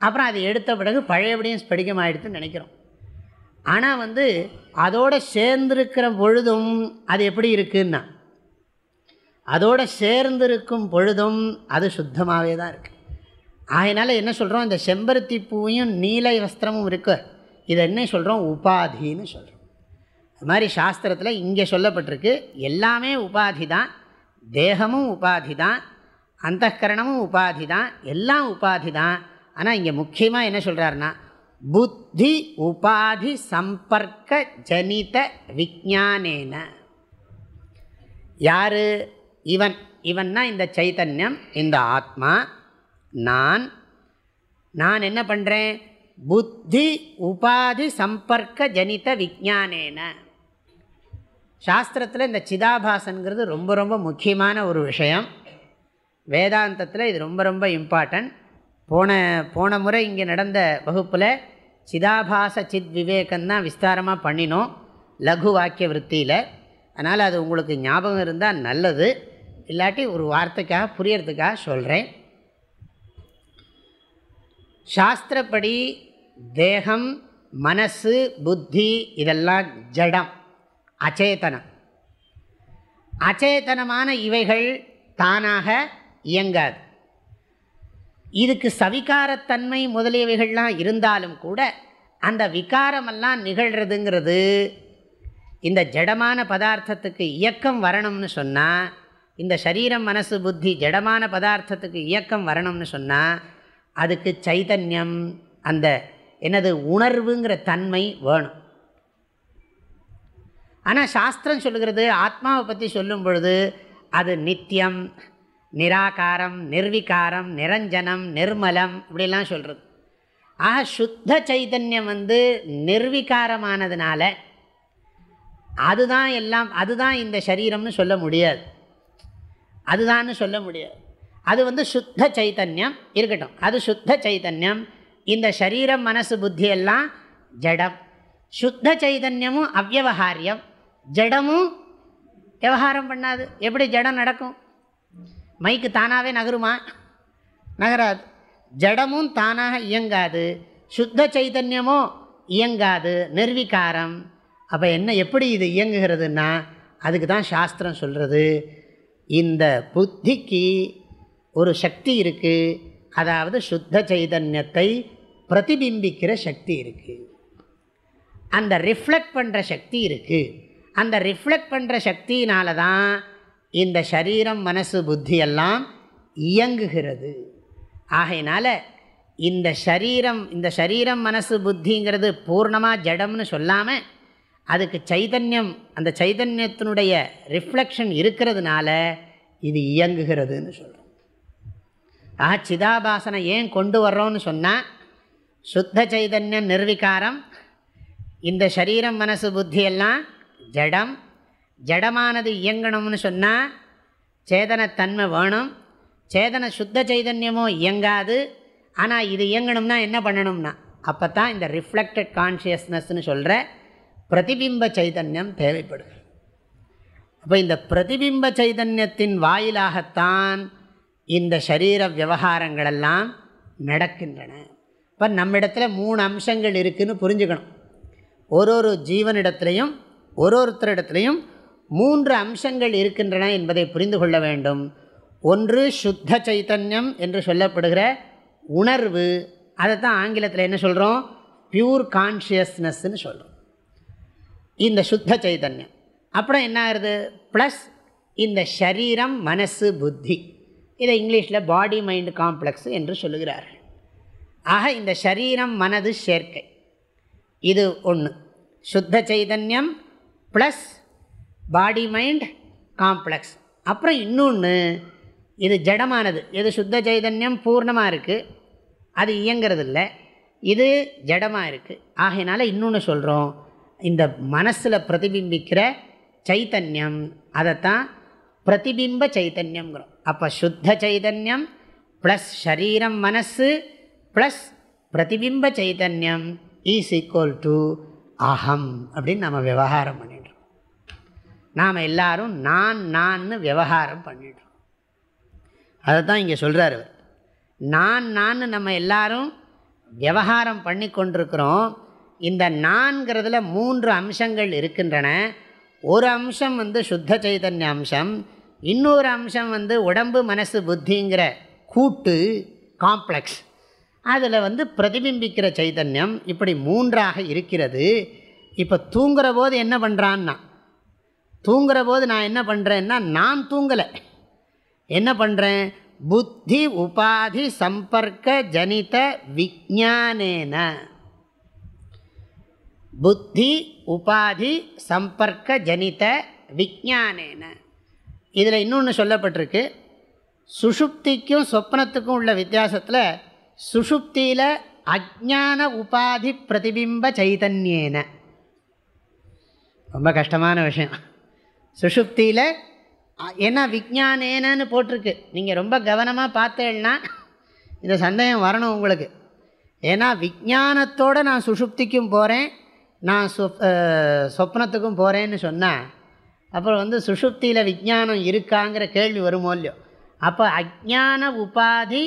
அப்புறம் அது எடுத்த பிறகு பழையபடியும் ஸ்படிகம் ஆகிடுத்துன்னு நினைக்கிறோம். ஆனால் வந்து அதோடு சேர்ந்திருக்கிற பொழுதும் அது எப்படி இருக்குன்னா அதோடு சேர்ந்திருக்கும் பொழுதும் அது சுத்தமாகவே தான் இருக்குது அதனால் என்ன சொல்கிறோம் இந்த செம்பருத்தி பூவையும் நீல வஸ்திரமும் இருக்கு. இதை என்ன சொல்கிறோம் உபாதின்னு சொல்கிறோம் அது மாதிரி சாஸ்திரத்தில் இங்கே சொல்லப்பட்டிருக்கு எல்லாமே உபாதி தான் தேகமும் உபாதி தான் அந்தகரணமும் உபாதி தான் எல்லாம் உபாதி தான். ஆனால் இங்கே முக்கியமாக என்ன சொல்கிறாருன்னா புத்தி உபாதி சம்பர்க்க ஜனித விஜானேன யார்? இவன் இவன்னா இந்த சைத்தன்யம் இந்த ஆத்மா. நான் நான் என்ன பண்ணுறேன் புத்தி உபாதி சம்பர்க்க ஜனித விஜானேன சாஸ்திரத்தில் இந்த சிதாபாசன்கிறது ரொம்ப ரொம்ப முக்கியமான ஒரு விஷயம். வேதாந்தத்தில் இது ரொம்ப ரொம்ப இம்பார்ட்டன்ட் போன போன முறை இங்கே நடந்த வகுப்பில் சிதாபாச சித் விவேகந்தான் விஸ்தாரமாக பண்ணினோம். லகு வாக்கிய விற்த்தியில் அதனால் அது உங்களுக்கு ஞாபகம் இருந்தால் நல்லது. இல்லாட்டி ஒரு வார்த்தைக்காக புரியறதுக்காக சொல்கிறேன் சாஸ்திரப்படி தேகம் மனசு புத்தி இதெல்லாம் ஜடம் அச்சேதனம். அச்சேதனமான இவைகள் தானாக இயங்காது. இதுக்கு சவிகாரத்தன்மை முதலியவைகள்லாம் இருந்தாலும் கூட அந்த விகாரமெல்லாம் நிகழ்கிறதுங்கிறது இந்த ஜடமான பதார்த்தத்துக்கு இயக்கம் வரணும்னு சொன்னால் இந்த சரீரம் மனசு புத்தி ஜடமான பதார்த்தத்துக்கு இயக்கம் வரணும்னு சொன்னால் அதுக்கு சைதன்யம் அந்த என்னது உணர்வுங்கிற தன்மை வேணும். ஆனால் சாஸ்திரம் சொல்லுகிறது ஆத்மாவை பற்றி சொல்லும் பொழுது அது நித்தியம் நிராகாரம் நிர்விகாரம் நிரஞ்சனம் நிர்மலம் இப்படிலாம் சொல்கிறது ஆக சுத்த சைதன்யம் வந்து நிர்விகாரமானதுனால அதுதான் எல்லாம் அதுதான் இந்த சரீரம்னு சொல்ல முடியாது. அதுதான்னு சொல்ல முடியாது. அது வந்து சுத்த சைத்தன்யம் இருக்கட்டும். அது சுத்த சைத்தன்யம் இந்த சரீரம் மனசு புத்தி எல்லாம் ஜடம். சுத்த சைதன்யமும் அவ்வகாரியம் ஜடமும் விவகாரம் பண்ணாது. எப்படி ஜடம் நடக்கும்? மைக்கு தானாகவே நகருமா? நகராது. ஜடமும் தானாக இயங்காது. சுத்த சைதன்யமும் இயங்காது. நிர்வீகாரம். அப்போ என்ன எப்படி இது இயங்குகிறதுன்னா அதுக்கு தான் சாஸ்திரம் சொல்கிறது இந்த புத்திக்கு ஒரு சக்தி இருக்குது அதாவது சுத்த சைதன்யத்தை பிரதிபிம்பிக்கிற சக்தி இருக்குது அந்த ரிஃப்ளெக்ட் பண்ணுற சக்தி இருக்குது அந்த ரிஃப்ளெக்ட் பண்ணுற சக்தியினால தான் இந்த சரீரம் மனசு புத்தி எல்லாம் இயங்குகிறது. ஆகையினால் இந்த சரீரம் இந்த சரீரம் மனசு புத்திங்கிறது பூர்ணமாக ஜடம்னு சொல்லாமல் அதுக்கு சைதன்யம் அந்த சைதன்யத்தினுடைய ரிஃப்ளெக்ஷன் இருக்கிறதுனால இது இயங்குகிறதுன்னு சொல்கிறோம் ஆக சிதாபாசனை ஏன் கொண்டு வர்றோம்னு சொன்னால் சுத்த சைதன்யம் நிர்விகாரம் இந்த சரீரம் மனசு புத்தியெல்லாம் ஜடம் ஜடமானது இயங்கணும்னு சொன்னால் சேதனத்தன்மை வேணும். சேதன சுத்த சைதன்யமோ இயங்காது. ஆனால் இது இயங்கணும்னா என்ன பண்ணணும்னா அப்போ தான் இந்த ரிஃப்ளெக்டட் கான்ஷியஸ்னஸ்னு சொல்கிற பிரதிபிம்ப சைதன்யம் தேவைப்படுது. அப்போ இந்த பிரதிபிம்ப சைதன்யத்தின் வாயிலாகத்தான் இந்த சரீர விவகாரங்களெல்லாம் நடக்கின்றன. இப்போ நம்மிடத்தில் மூணு அம்சங்கள் இருக்குதுன்னு புரிஞ்சுக்கணும். ஒரு ஒரு ஜீவனிடத்துலையும் ஒரு ஒருத்தரிடத்துலையும் மூன்று அம்சங்கள் இருக்கின்றன என்பதை புரிந்து கொள்ள வேண்டும். ஒன்று சுத்த சைத்தன்யம் என்று சொல்லப்படுகிற உணர்வு. அதை தான் ஆங்கிலத்தில் என்ன சொல்கிறோம் பியூர் கான்ஷியஸ்னஸ்ன்னு சொல்கிறோம் இந்த சுத்த சைதன்யம் அப்புறம் என்ன ஆகுது? ப்ளஸ் இந்த ஷரீரம் மனசு புத்தி. இதை இங்கிலீஷில் பாடி மைண்டு காம்ப்ளெக்ஸ் என்று சொல்லுகிறார்கள். ஆக இந்த ஷரீரம் மனது சேர்க்கை. இது ஒன்று சுத்த சைதன்யம் ப்ளஸ் பாடி மைண்ட் காம்ப்ளெக்ஸ் அப்புறம் இன்னொன்று இது ஜடமானது. இது சுத்த சைதன்யம் பூர்ணமாக இருக்குது அது இயங்கிறது இல்லை இது ஜடமாக இருக்குது ஆகையினால இன்னொன்று சொல்கிறோம் இந்த மனசில் பிரதிபிம்பிக்கிற சைத்தன்யம் அதைத்தான் பிரதிபிம்ப சைத்தன்யங்கிறோம் அப்போ சுத்த சைதன்யம் ப்ளஸ் ஷரீரம் மனசு ப்ளஸ் பிரதிபிம்ப சைதன்யம் ஈஸ் ஈக்குவல் டு அகம் அப்படின்னு நம்ம விவகாரம் பண்ணி நாம் எல்லாரும் நான் நான்னு விவகாரம் பண்ணிடுறோம் அதை தான் இங்கே சொல்கிறார் அவர் நான் நான் நம்ம எல்லாரும் விவகாரம் பண்ணி கொண்டிருக்கிறோம். இந்த நான்கிறதுல மூன்று அம்சங்கள் இருக்கின்றன. ஒரு அம்சம் வந்து சுத்த சைதன்ய அம்சம். இன்னொரு அம்சம் வந்து உடம்பு மனசு புத்திங்கிற கூட்டு காம்ப்ளெக்ஸ் அதில் வந்து பிரதிபிம்பிக்கிற சைதன்யம் இப்படி மூன்றாக இருக்கிறது. இப்போ தூங்குகிற போது என்ன பண்ணுறான்னா தூங்குற போது நான் என்ன பண்ணுறேன்னா நான் தூங்கலை. என்ன பண்ணுறேன் புத்தி உபாதி சம்பர்க்க ஜனித விஜானேன புத்தி உபாதி சம்பர்க்க ஜனித விஜானேன இதில் இன்னொன்று சொல்லப்பட்டிருக்கு. சுஷுப்திக்கும் சொப்னத்துக்கும் உள்ள வித்தியாசத்தில் சுஷுப்தியில் அஜான உபாதி பிரதிபிம்ப சைதன்யேன. ரொம்ப கஷ்டமான விஷயம். சுஷுப்தியில் ஏன்னா விஜானேனன்னு போட்டிருக்கு. நீங்கள் ரொம்ப கவனமாக பார்த்தேன்னா இந்த சந்தேகம் வரணும் உங்களுக்கு. ஏன்னா விஜானத்தோடு நான் சுஷுப்திக்கும் போகிறேன் நான் சொப் சொப்னத்துக்கும் போகிறேன்னு சொன்னால் அப்புறம் வந்து சுஷுப்தியில் விஜானம் இருக்காங்கிற கேள்வி வருமோ இல்லையோ? அப்போ அஜான உபாதி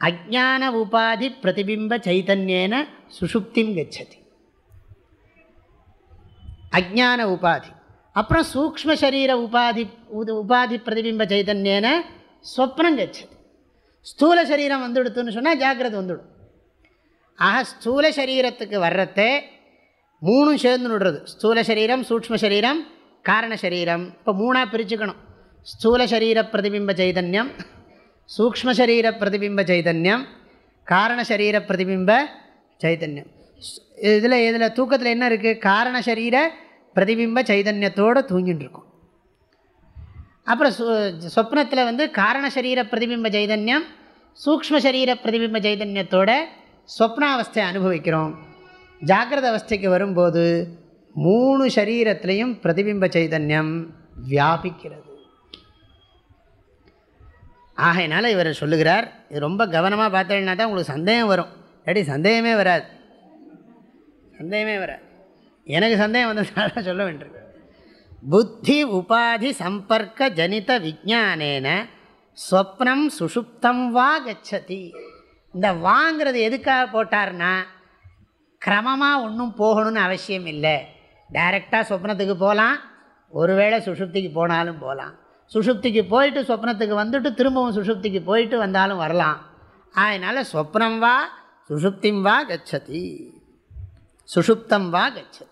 அஜான உபாதி பிரதிபிம்ப சைத்தன்யேன சுஷுப்திம் கச்சதி. அஜான உபாதி. அப்புறம் சூக்ம சரீர உபாதி உபாதி பிரதிபிம்ப சைதன்யன ஸ்வப்னம் கச்சது. ஸ்தூல சரீரம் வந்துடுத்துன்னு சொன்னால் ஜாக்கிரதை வந்துடும். ஆக ஸ்தூல சரீரத்துக்கு வர்றதே மூணும் சேர்ந்து விடுறது. ஸ்தூல சரீரம் சூக்ம சரீரம் காரண சரீரம். இப்போ மூணாக பிரிச்சுக்கணும். ஸ்தூல சரீர பிரதிபிம்ப சைதன்யம் சூக்ம சரீர பிரதிபிம்ப சைதன்யம் காரண சரீர பிரதிபிம்ப சைதன்யம். இதில் இதில் தூக்கத்தில் என்ன இருக்குது காரண சரீர பிரதிபிம்ப சைதன்யத்தோடு தூங்கின்னு இருக்கும் அப்புறம் சு சொப்னத்தில் வந்து காரண சரீர பிரதிபிம்ப சைதன்யம் சூக்ம சரீர பிரதிபிம்ப சைதன்யத்தோட சொப்னாவஸ்தை அனுபவிக்கிறோம். ஜாகிரத அவஸ்தைக்கு வரும்போது மூணு சரீரத்திலையும் பிரதிபிம்ப சைதன்யம் வியாபிக்கிறது. ஆகையினால இவர் சொல்லுகிறார் இது ரொம்ப கவனமாக பார்த்தீங்கன்னா தான் உங்களுக்கு சந்தேகம் வரும். இல்லாட்டி சந்தேகமே வராது. சந்தேகமே வராது. எனக்கு சந்தேகம் வந்ததுனால சொல்ல வேண்டியிருக்கு. புத்தி உபாதி சம்பர்க்க ஜனித விஜானேன ஸ்வப்னம் சுஷுப்தம் வா கச்சதி. இந்த வாங்கிறது எதுக்காக போட்டார்னா கிரமமாக ஒன்றும் போகணும்னு அவசியம் இல்லை. டைரெக்டாக சொப்னத்துக்கு போகலாம் ஒருவேளை சுஷுப்திக்கு போனாலும் போகலாம் சுஷுப்திக்கு போயிட்டு சொப்னத்துக்கு வந்துட்டு திரும்பவும் சுஷுப்திக்கு போயிட்டு வந்தாலும் வரலாம். அதனால் சொப்னம் வா சுஷுப்திம் வா கச்சதி. சுஷுப்தம் வா கச்சதி.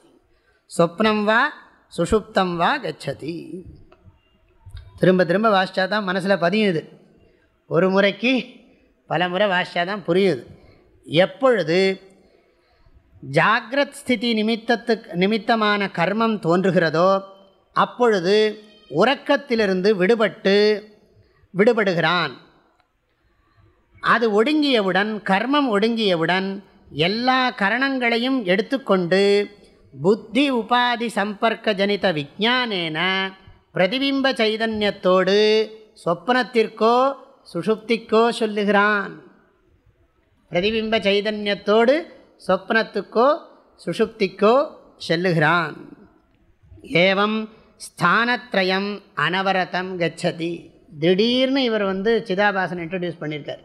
சொப்னம் வா சுஷுப்தம் வா கச்சதி. திரும்ப திரும்ப வாசித்தா தான் மனசில் பதியுது. ஒரு முறைக்கு பல முறை வாசித்தா தான் புரியுது. எப்பொழுது ஜாகிரத் ஸ்திதி நிமித்தத்துக்கு நிமித்தமான கர்மம் தோன்றுகிறதோ அப்பொழுது உறக்கத்திலிருந்து விடுபட்டு விடுபடுகிறான். அது ஒடுங்கியவுடன் கர்மம் ஒடுங்கியவுடன் எல்லா கரணங்களையும் எடுத்துக்கொண்டு புத்தி உபாதி சம்பர்க்க ஜனித விஜானேன பிரதிபிம்ப சைதன்யத்தோடு சொப்னத்திற்கோ சுஷுப்திக்கோ சொல்லுகிறான். பிரதிபிம்ப சைதன்யத்தோடு சொப்னத்துக்கோ சுஷுப்திக்கோ செல்லுகிறான். ஏவம் ஸ்தானத்ரயம் அனவரதம் கச்சதி. திடீர்னு இவர் வந்து சிதாபாசன் இன்ட்ரடியூஸ் பண்ணியிருக்கார்.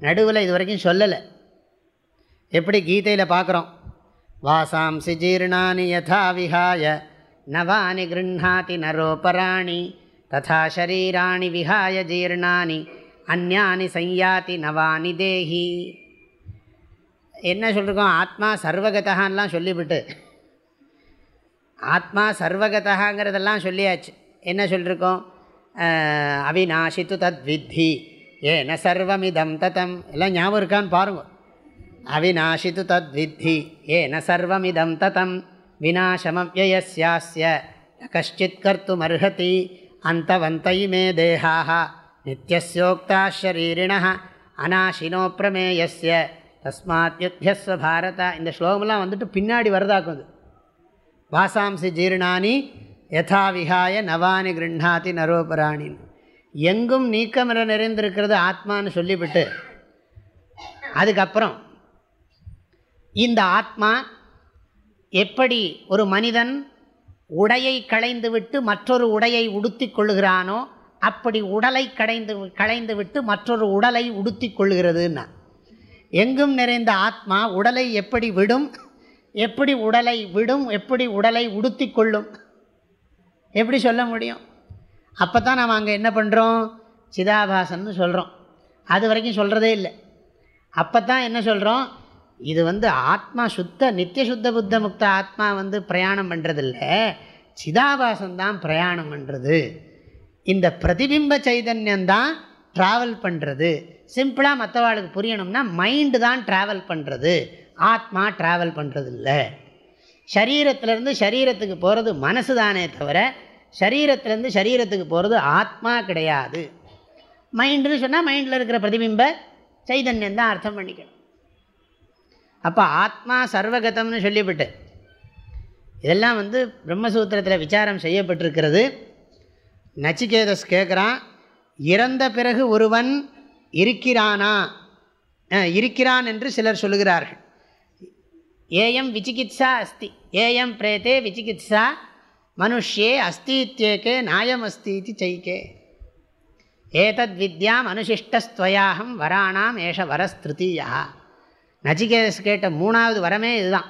நடுவில் இது வரைக்கும் சொல்லலை. எப்படி கீதையில் பார்க்குறோம் வாசாம்சி ஜீர்ணானி யதா விஹாய நவானி கிருண்ணாதி நரோபராணி ததா ஷரீராணி விஹாய ஜீர்ணானி அந்யானி சையாதி நவானி தேஹி என்ன சொல்லிருக்கோம் ஆத்மா சர்வகதான்லாம் சொல்லிவிட்டு. ஆத்மா சர்வகதாங்கிறதெல்லாம் சொல்லியாச்சு. என்ன சொல்லியிருக்கோம் அவிநாசித்து தத் வித்தி ஏன சர்வமிதம் ததம். எல்லாம் ஞாபகம் இருக்கான்னு பாருங்கள் அவிநாசித்து தத் வித்தி ஏன சர்வமிதம் ததம் விநாசமவ்யயஸ்யாஸ்ய கஷ்டித் கர்த்துமர்ஹதி அந்தவந்தை மே தேகாக நித்தியசோக்தா ஷரீரிண அநாசினோ பிரமேயஸ்ய தஸ்மாத் யுத்தியஸ்வ பாரத இந்த ஸ்லோகம்லாம் வந்துட்டு பின்னாடி வரதாக்குது வாசாம்சி ஜீர்ணானி யதா விகாய நவானி கிருண்ணாதி நரோபராணின்னு எங்கும் நீக்கமர நிறைந்திருக்கிறது ஆத்மான்னு சொல்லிவிட்டு அதுக்கப்புறம் இந்த ஆத்மா எப்படி ஒரு மனிதன் உடையை களைந்துவிட்டு மற்றொரு உடையை உடுத்தி கொள்ளுகிறானோ அப்படி உடலை கடைந்து களைந்து விட்டு மற்றொரு உடலை உடுத்தி கொள்ளுகிறதுன்னா எங்கும் நிறைந்த ஆத்மா உடலை எப்படி விடும் எப்படி உடலை விடும் எப்படி உடலை உடுத்தி கொள்ளும்? எப்படி சொல்ல முடியும்? அப்போ தான் நாம் அங்கே என்ன பண்ணுறோம் சிதாபாசன்னு சொல்கிறோம் அது வரைக்கும் சொல்கிறதே இல்லை. அப்போ தான் என்ன சொல்கிறோம் இது வந்து ஆத்மா சுத்த நித்திய சுத்த புத்த முக்த ஆத்மா வந்து பிரயாணம் பண்ணுறதில்ல சிதாபாசந்தான் பிரயாணம் பண்ணுறது இந்த பிரதிபிம்ப சைதன்யந்தான் ட்ராவல் பண்ணுறது சிம்பிளாக மற்றவாளுக்கு புரியணும்னா மைண்டு தான் ட்ராவல் பண்ணுறது ஆத்மா ட்ராவல் பண்ணுறது இல்லை சரீரத்திலேருந்து சரீரத்துக்கு போகிறது மனசு தானே தவிர சரீரத்திலேருந்து சரீரத்துக்கு போகிறது ஆத்மா கிடையாது. மைண்டுன்னு சொன்னால் மைண்டில் இருக்கிற பிரதிபிம்ப சைதன்யம் தான் அர்த்தம் பண்ணிக்கணும். அப்போ ஆத்மா சர்வகதம்னு சொல்லிவிட்டு. இதெல்லாம் வந்து பிரம்மசூத்திரத்தில் விசாரம் செய்யப்பட்டிருக்கிறது. நச்சிகேதஸ் கேட்குறான் இறந்த பிறகு ஒருவன் இருக்கிறானா? இருக்கிறான் என்று சிலர் சொல்லுகிறார்கள். ஏயம் விசிகித்சா அஸ்தி ஏயம் பிரேத்தே விசிகித்சா மனுஷ்யே அஸ்தித்யேகே நாயம் அஸ்தி இது ஏதத் வித்யாம் அனுசிஷ்டஸ்துவயாகம் வராணாம் ஏஷ வரஸ்திருத்தீயா நச்சிகேதஸ் கேட்ட மூணாவது வரமே இதுதான்.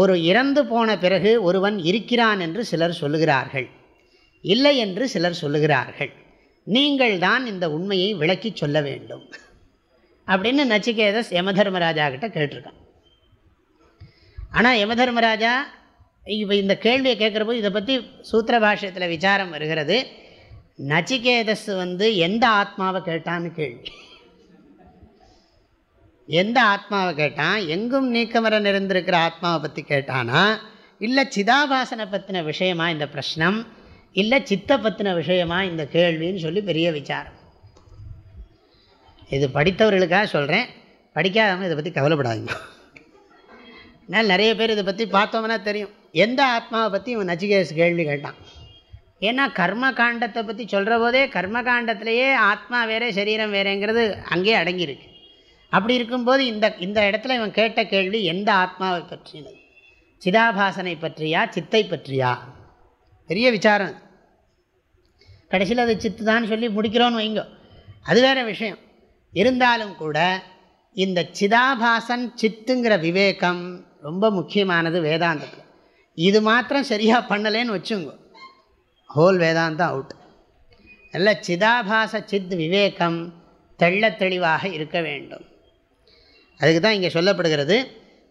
ஒரு இறந்து போன பிறகு ஒருவன் இருக்கிறான் என்று சிலர் சொல்லுகிறார்கள். இல்லை என்று சிலர் சொல்லுகிறார்கள். நீங்கள் தான் இந்த உண்மையை விளக்கி சொல்ல வேண்டும். அப்படின்னு நச்சிகேதஸ் யமதர்மராஜா கிட்ட கேட்டிருக்கான். ஆனால் யமதர்மராஜா இப்போ இந்த கேள்வியை கேட்குறப்போ இதை பற்றி சூத்திர பாஷ்யத்தில் விசாரம் வருகிறது. நச்சிகேதஸ் வந்து எந்த ஆத்மாவை கேட்டான்னு கேள்வி. எந்த ஆத்மாவை கேட்டான்? எங்கும் நீக்கமர நிறைந்திருக்கிற ஆத்மாவை பற்றி கேட்டானா? இல்லை சிதாபாசனை பற்றின விஷயமா இந்த பிரஷ்னம்? இல்லை சித்த பற்றின விஷயமா இந்த கேள்வின்னு சொல்லி பெரிய விசாரம். இது படித்தவர்களுக்காக சொல்கிறேன் படிக்காதவங்க இதை பற்றி கவலைப்படாதீங்க. நான் நிறைய பேர் இதை பற்றி பார்த்தோம்னா தெரியும். எந்த ஆத்மாவை பற்றி இவன் நச்சிகேஸ் கேள்வி கேட்டான்? ஏன்னா கர்ம காண்டத்தை பற்றி சொல்கிற போதே கர்ம காண்டத்திலேயே ஆத்மா வேறே சரீரம் வேறேங்கிறது அங்கேயே அடங்கியிருக்கு. அப்படி இருக்கும்போது இந்த இந்த இடத்துல இவன் கேட்ட கேள்வி எந்த ஆத்மாவை பற்றினது சிதாபாசனை பற்றியா சித்தை பற்றியா? பெரிய விசாரம் கடைசியில் அது சித்து தான் சொல்லி முடிக்கிறோன்னு வைங்க. அது வேறு விஷயம். இருந்தாலும் கூட இந்த சிதாபாசன் சித்துங்கிற விவேகம் ரொம்ப முக்கியமானது வேதாந்தத்தில். இது மாத்திரம் சரியாக பண்ணலேன்னு வச்சுங்க. ஹோல் வேதாந்தம் அவுட் நல்ல சிதாபாச சித் விவேகம் தெள்ள தெளிவாக இருக்க வேண்டும். அதுக்கு தான் இங்கே சொல்லப்படுகிறது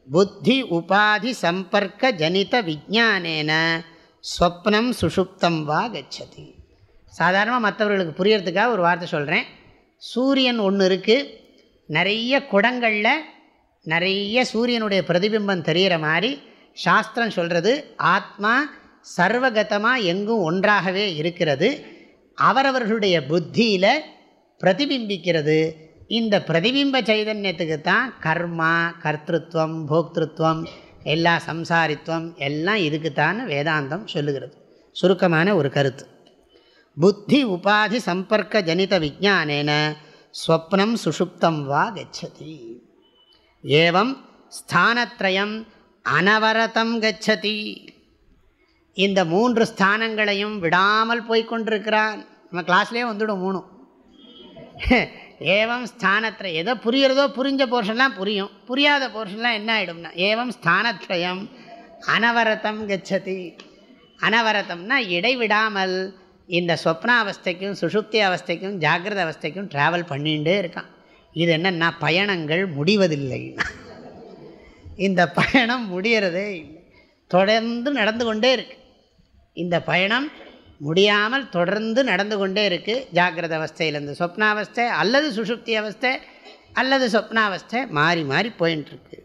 புத்தி உபாதி சம்பர்க்க ஜனித விஜானேன ஸ்வப்னம் சுஷுப்தம் வா கச்சதி. சாதாரணமாக மற்றவர்களுக்கு புரியறதுக்காக ஒரு வார்த்தை சொல்கிறேன் சூரியன் ஒன்று இருக்குது நிறைய குடங்களில் நிறைய சூரியனுடைய பிரதிபிம்பம் தெரிகிற மாதிரி சாஸ்திரம் சொல்கிறது ஆத்மா சர்வகதமாக எங்கும் ஒன்றாகவே இருக்கிறது அவரவர்களுடைய புத்தியில் பிரதிபிம்பிக்கிறது இந்த பிரதிபிம்ப சைதன்யத்துக்கு தான் கர்மா கர்த்திருவம் போக்திருத்வம் எல்லா சம்சாரித்வம் எல்லாம் இதுக்குத்தான் வேதாந்தம் சொல்லுகிறது. சுருக்கமான ஒரு கருத்து. புத்தி உபாதி சம்பர்க்க ஜனித விஜானேன ஸ்வப்னம் சுஷுப்தம் வா கச்சதி. ஏவம் ஸ்தானத்ரயம் அனவரதம் கச்சதி. இந்த மூன்று ஸ்தானங்களையும் விடாமல் போய்கொண்டிருக்கிறான் நம்ம கிளாஸ்லேயே வந்துடும் மூணும். ஏவம் ஸ்தானத்திர எதோ புரிகிறதோ புரிஞ்ச போர்ஷன்லாம் புரியும். புரியாத போர்ஷன்லாம் என்ன ஆகிடும்னா ஏவம் ஸ்தானத்ரயம் அனவரதம் கச்சதி. அனவரத்தம்னா இடைவிடாமல் இந்த சொப்னாவஸ்தைக்கும் சுஷுப்தி அவஸ்தைக்கும் ஜாகிரத அவஸ்தைக்கும் ட்ராவல் பண்ணிகிட்டே இருக்கான். இது என்னென்னா பயணங்கள் முடிவதில்லைன்னா இந்த பயணம் முடிகிறதே இல்லை. தொடர்ந்து நடந்து கொண்டே இருக்கு. இந்த பயணம் முடியாமல் தொடர்ந்து நடந்து கொண்டே இருக்குது ஜாகிரத அவஸ்தையிலேருந்து சொப்னாவஸ்தை அல்லது சுஷுப்தி அவஸ்தை அல்லது சொப்னாவஸ்தை மாறி மாறி போயின்ட்டுருக்கு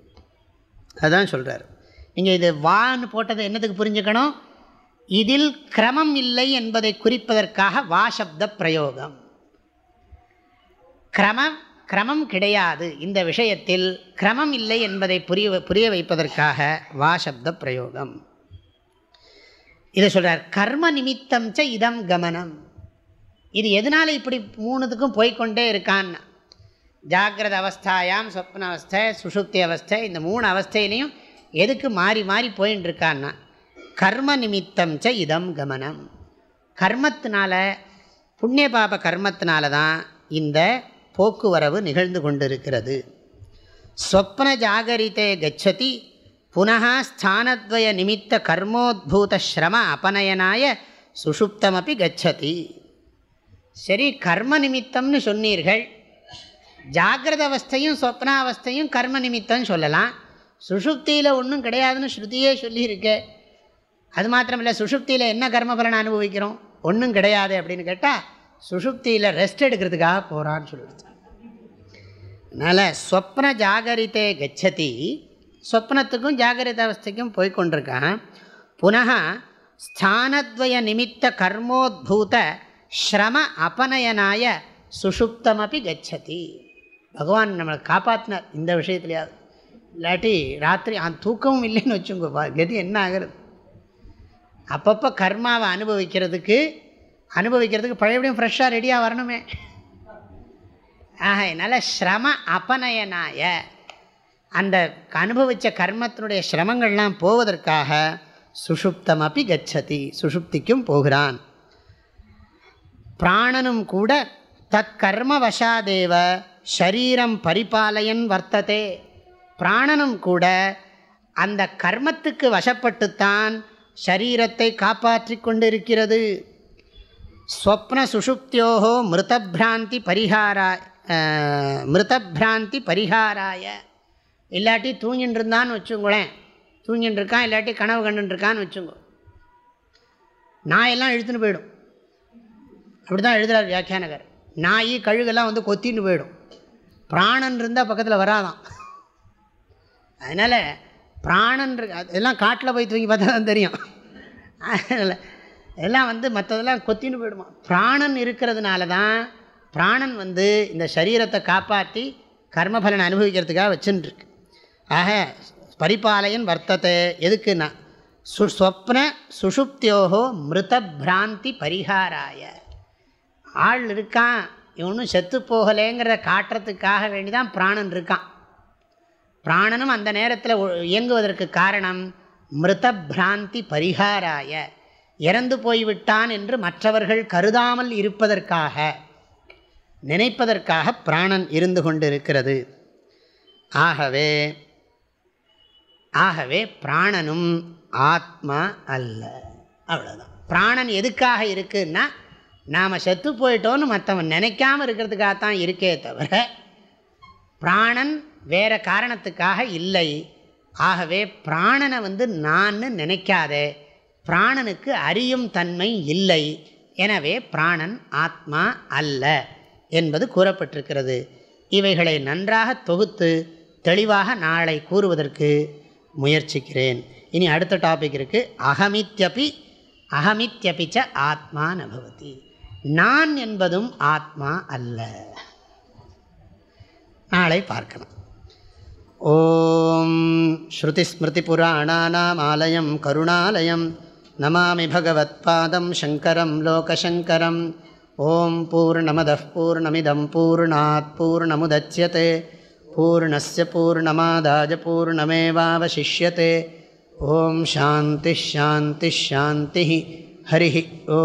அதுதான் சொல்கிறார் நீங்கள் இது வான்னு போட்டதை என்னத்துக்கு புரிஞ்சுக்கணும்? இதில் கிரமம் இல்லை என்பதை குறிப்பதற்காக வா சப்த பிரயோகம். கிரமம் கிரமம் கிடையாது. இந்த விஷயத்தில் கிரமம் இல்லை என்பதை புரிய புரிய வைப்பதற்காக வா சப்த பிரயோகம். இதை சொல்கிறார் கர்ம நிமித்தம் ச இதம் கமனம். இது எதனால் இப்படி மூணுத்துக்கும் போய்கொண்டே இருக்கான்னு ஜாகிரத அவஸ்தாயாம் சொப்ன அவஸ்தை சுஷுப்தி அவஸ்தை இந்த மூணு அவஸ்தையிலையும் எதுக்கு மாறி மாறி போயின்னு இருக்கான்னா கர்ம நிமித்தம் ச இதம் கமனம். கர்மத்தினால புண்ணிய பாப கர்மத்தினால தான் இந்த போக்குவரவு நிகழ்ந்து கொண்டிருக்கிறது. சொப்ன ஜாகரித்தே கச்சதி புனகா ஸ்தானத்வய நிமித்த கர்மோத்பூத ஸ்ரம அபநயனாய சுஷுப்தமப்பி கச்சதி சரி கர்ம நிமித்தம்னு சொன்னீர்கள் ஜாகிரத அவஸ்தையும் சொப்னாவஸ்தையும் கர்ம நிமித்தம்னு சொல்லலாம். சுஷுப்தியில் ஒன்றும் கிடையாதுன்னு ஸ்ருதியே சொல்லியிருக்கு. அது மாத்திரமில்லை சுஷுப்தியில் என்ன கர்ம பலனை அனுபவிக்கிறோம்? ஒன்றும் கிடையாது அப்படின்னு கேட்டால் சுஷுப்தியில் ரெஸ்ட் எடுக்கிறதுக்காக போகிறான்னு சொல்லிடுச்சு. அதனால் ஸ்வப்ன ஜாகரித்தே கச்சதி ஸ்வப்னத்துக்கும் ஜாகிரத அவஸ்தைக்கும் போய்கொண்டிருக்கான் புனः ஸ்தானத்வய நிமித்த கர்மோத்பூத ஸ்ரம அபநயனாய சுஷுப்தமபி கச்சதி. பகவான் நம்மளை காப்பாற்றினார் இந்த விஷயத்துலையாவது. இல்லாட்டி ராத்திரி அந்த தூக்கமும் இல்லைன்னு வச்சுங்க கதி என்ன ஆகிறது? அப்பப்போ கர்மாவை அனுபவிக்கிறதுக்கு அனுபவிக்கிறதுக்கு பழையபடியும் ஃப்ரெஷ்ஷாக ரெடியாக வரணுமே. ஆக என்னால் ஸ்ரம அபநயனாய அந்த அனுபவித்த கர்மத்தினுடைய சிரமங்கள்லாம் போவதற்காக சுஷுப்தம் அப்படி கச்சதி சுஷுப்திக்கும் போகிறான். பிராணனும் கூட தற்கர்மவசாதேவ ஷரீரம் பரிபாலயன் வர்த்ததே. பிராணனும் கூட அந்த கர்மத்துக்கு வசப்பட்டுத்தான் ஷரீரத்தை காப்பாற்றி கொண்டிருக்கிறது. ஸ்வப்ன சுஷுப்தியோகோ மிருதபிராந்தி பரிகாரா மிருதபிராந்தி பரிகாராய இல்லாட்டி தூங்கின்னு இருந்தான்னு வச்சுங்களேன் தூங்கின்னு இருக்கான் இல்லாட்டி கனவு கண்டுருக்கான்னு வச்சுங்க நாயெல்லாம் இழுத்துன்னு போயிடும். அப்படி தான் எழுதுகிறார் வியாக்கியானகர். நாய் கழுகெல்லாம் வந்து கொத்தின்னு போயிடும். பிராணன் இருந்தால் பக்கத்தில் வராதான். அதனால் பிராணன் இதெல்லாம் காட்டில் போய் தூங்கி பார்த்தா தான் தெரியும். அதனால் எல்லாம் வந்து மற்றதெல்லாம் கொத்தின்னு போயிடுமா. பிராணன் இருக்கிறதுனால தான் பிராணன் வந்து இந்த சரீரத்தை காப்பாற்றி கர்மபலனை அனுபவிக்கிறதுக்காக வச்சுட்டுருக்கு ஆக பரிபாலையன் வர்த்தத்தை எதுக்குன்னா சு ஸ்வப்ன சுஷுப்தியோகோ மிருத பிராந்தி பரிகாராய ஆள் இருக்கான் இவனும் செத்து போகலேங்கிறத காட்டுறதுக்காக வேண்டி தான் பிராணன் இருக்கான். பிராணனும் அந்த நேரத்தில் இயங்குவதற்கு காரணம் மிருத பிராந்தி பரிகாராய இறந்து போய்விட்டான் என்று மற்றவர்கள் கருதாமல் இருப்பதற்காக நினைப்பதற்காக பிராணன் இருந்து கொண்டிருக்கிறது. ஆகவே ஆகவே பிராணனும் ஆத்மா அல்ல. அவ்வளோதான் பிராணன் எதுக்காக இருக்குன்னா நாம் செத்து போயிட்டோன்னு மற்றவன் நினைக்காமல் இருக்கிறதுக்காகத்தான் இருக்கே தவிர பிராணன் வேறு காரணத்துக்காக இல்லை. ஆகவே பிராணனை வந்து நான் நினைக்காதே. பிராணனுக்கு அறியும் தன்மை இல்லை. எனவே பிராணன் ஆத்மா அல்ல என்பது கூறப்பட்டிருக்கிறது. இவைகளை நன்றாக தொகுத்து தெளிவாக நாளை கூறுவதற்கு முயற்சிக்கிறேன். இனி அடுத்த டாபிக் இருக்குது அகமித்யபி அகமித்யபிச்ச ஆத்மா நபவதி. நான் என்பதும் ஆத்மா அல்ல. நாளை பார்க்கலாம். ஓம் ஸ்ருதிஸ்மிருதிபுராணானாமாலயம் கருணாலயம். நமாமி பகவத்பாதம் சங்கரம் லோகசங்கரம். ஓம் பூர்ணமத பூர்ணமிதம் பூர்ணாத் பூர்ணமுதட்சியते பூர்ணய பூர்ணமாதாஜ பூர்ணமேவாவசிஷ்யத்தை ஓம் சாந்தி ஷாந்தி ஹரி ஓ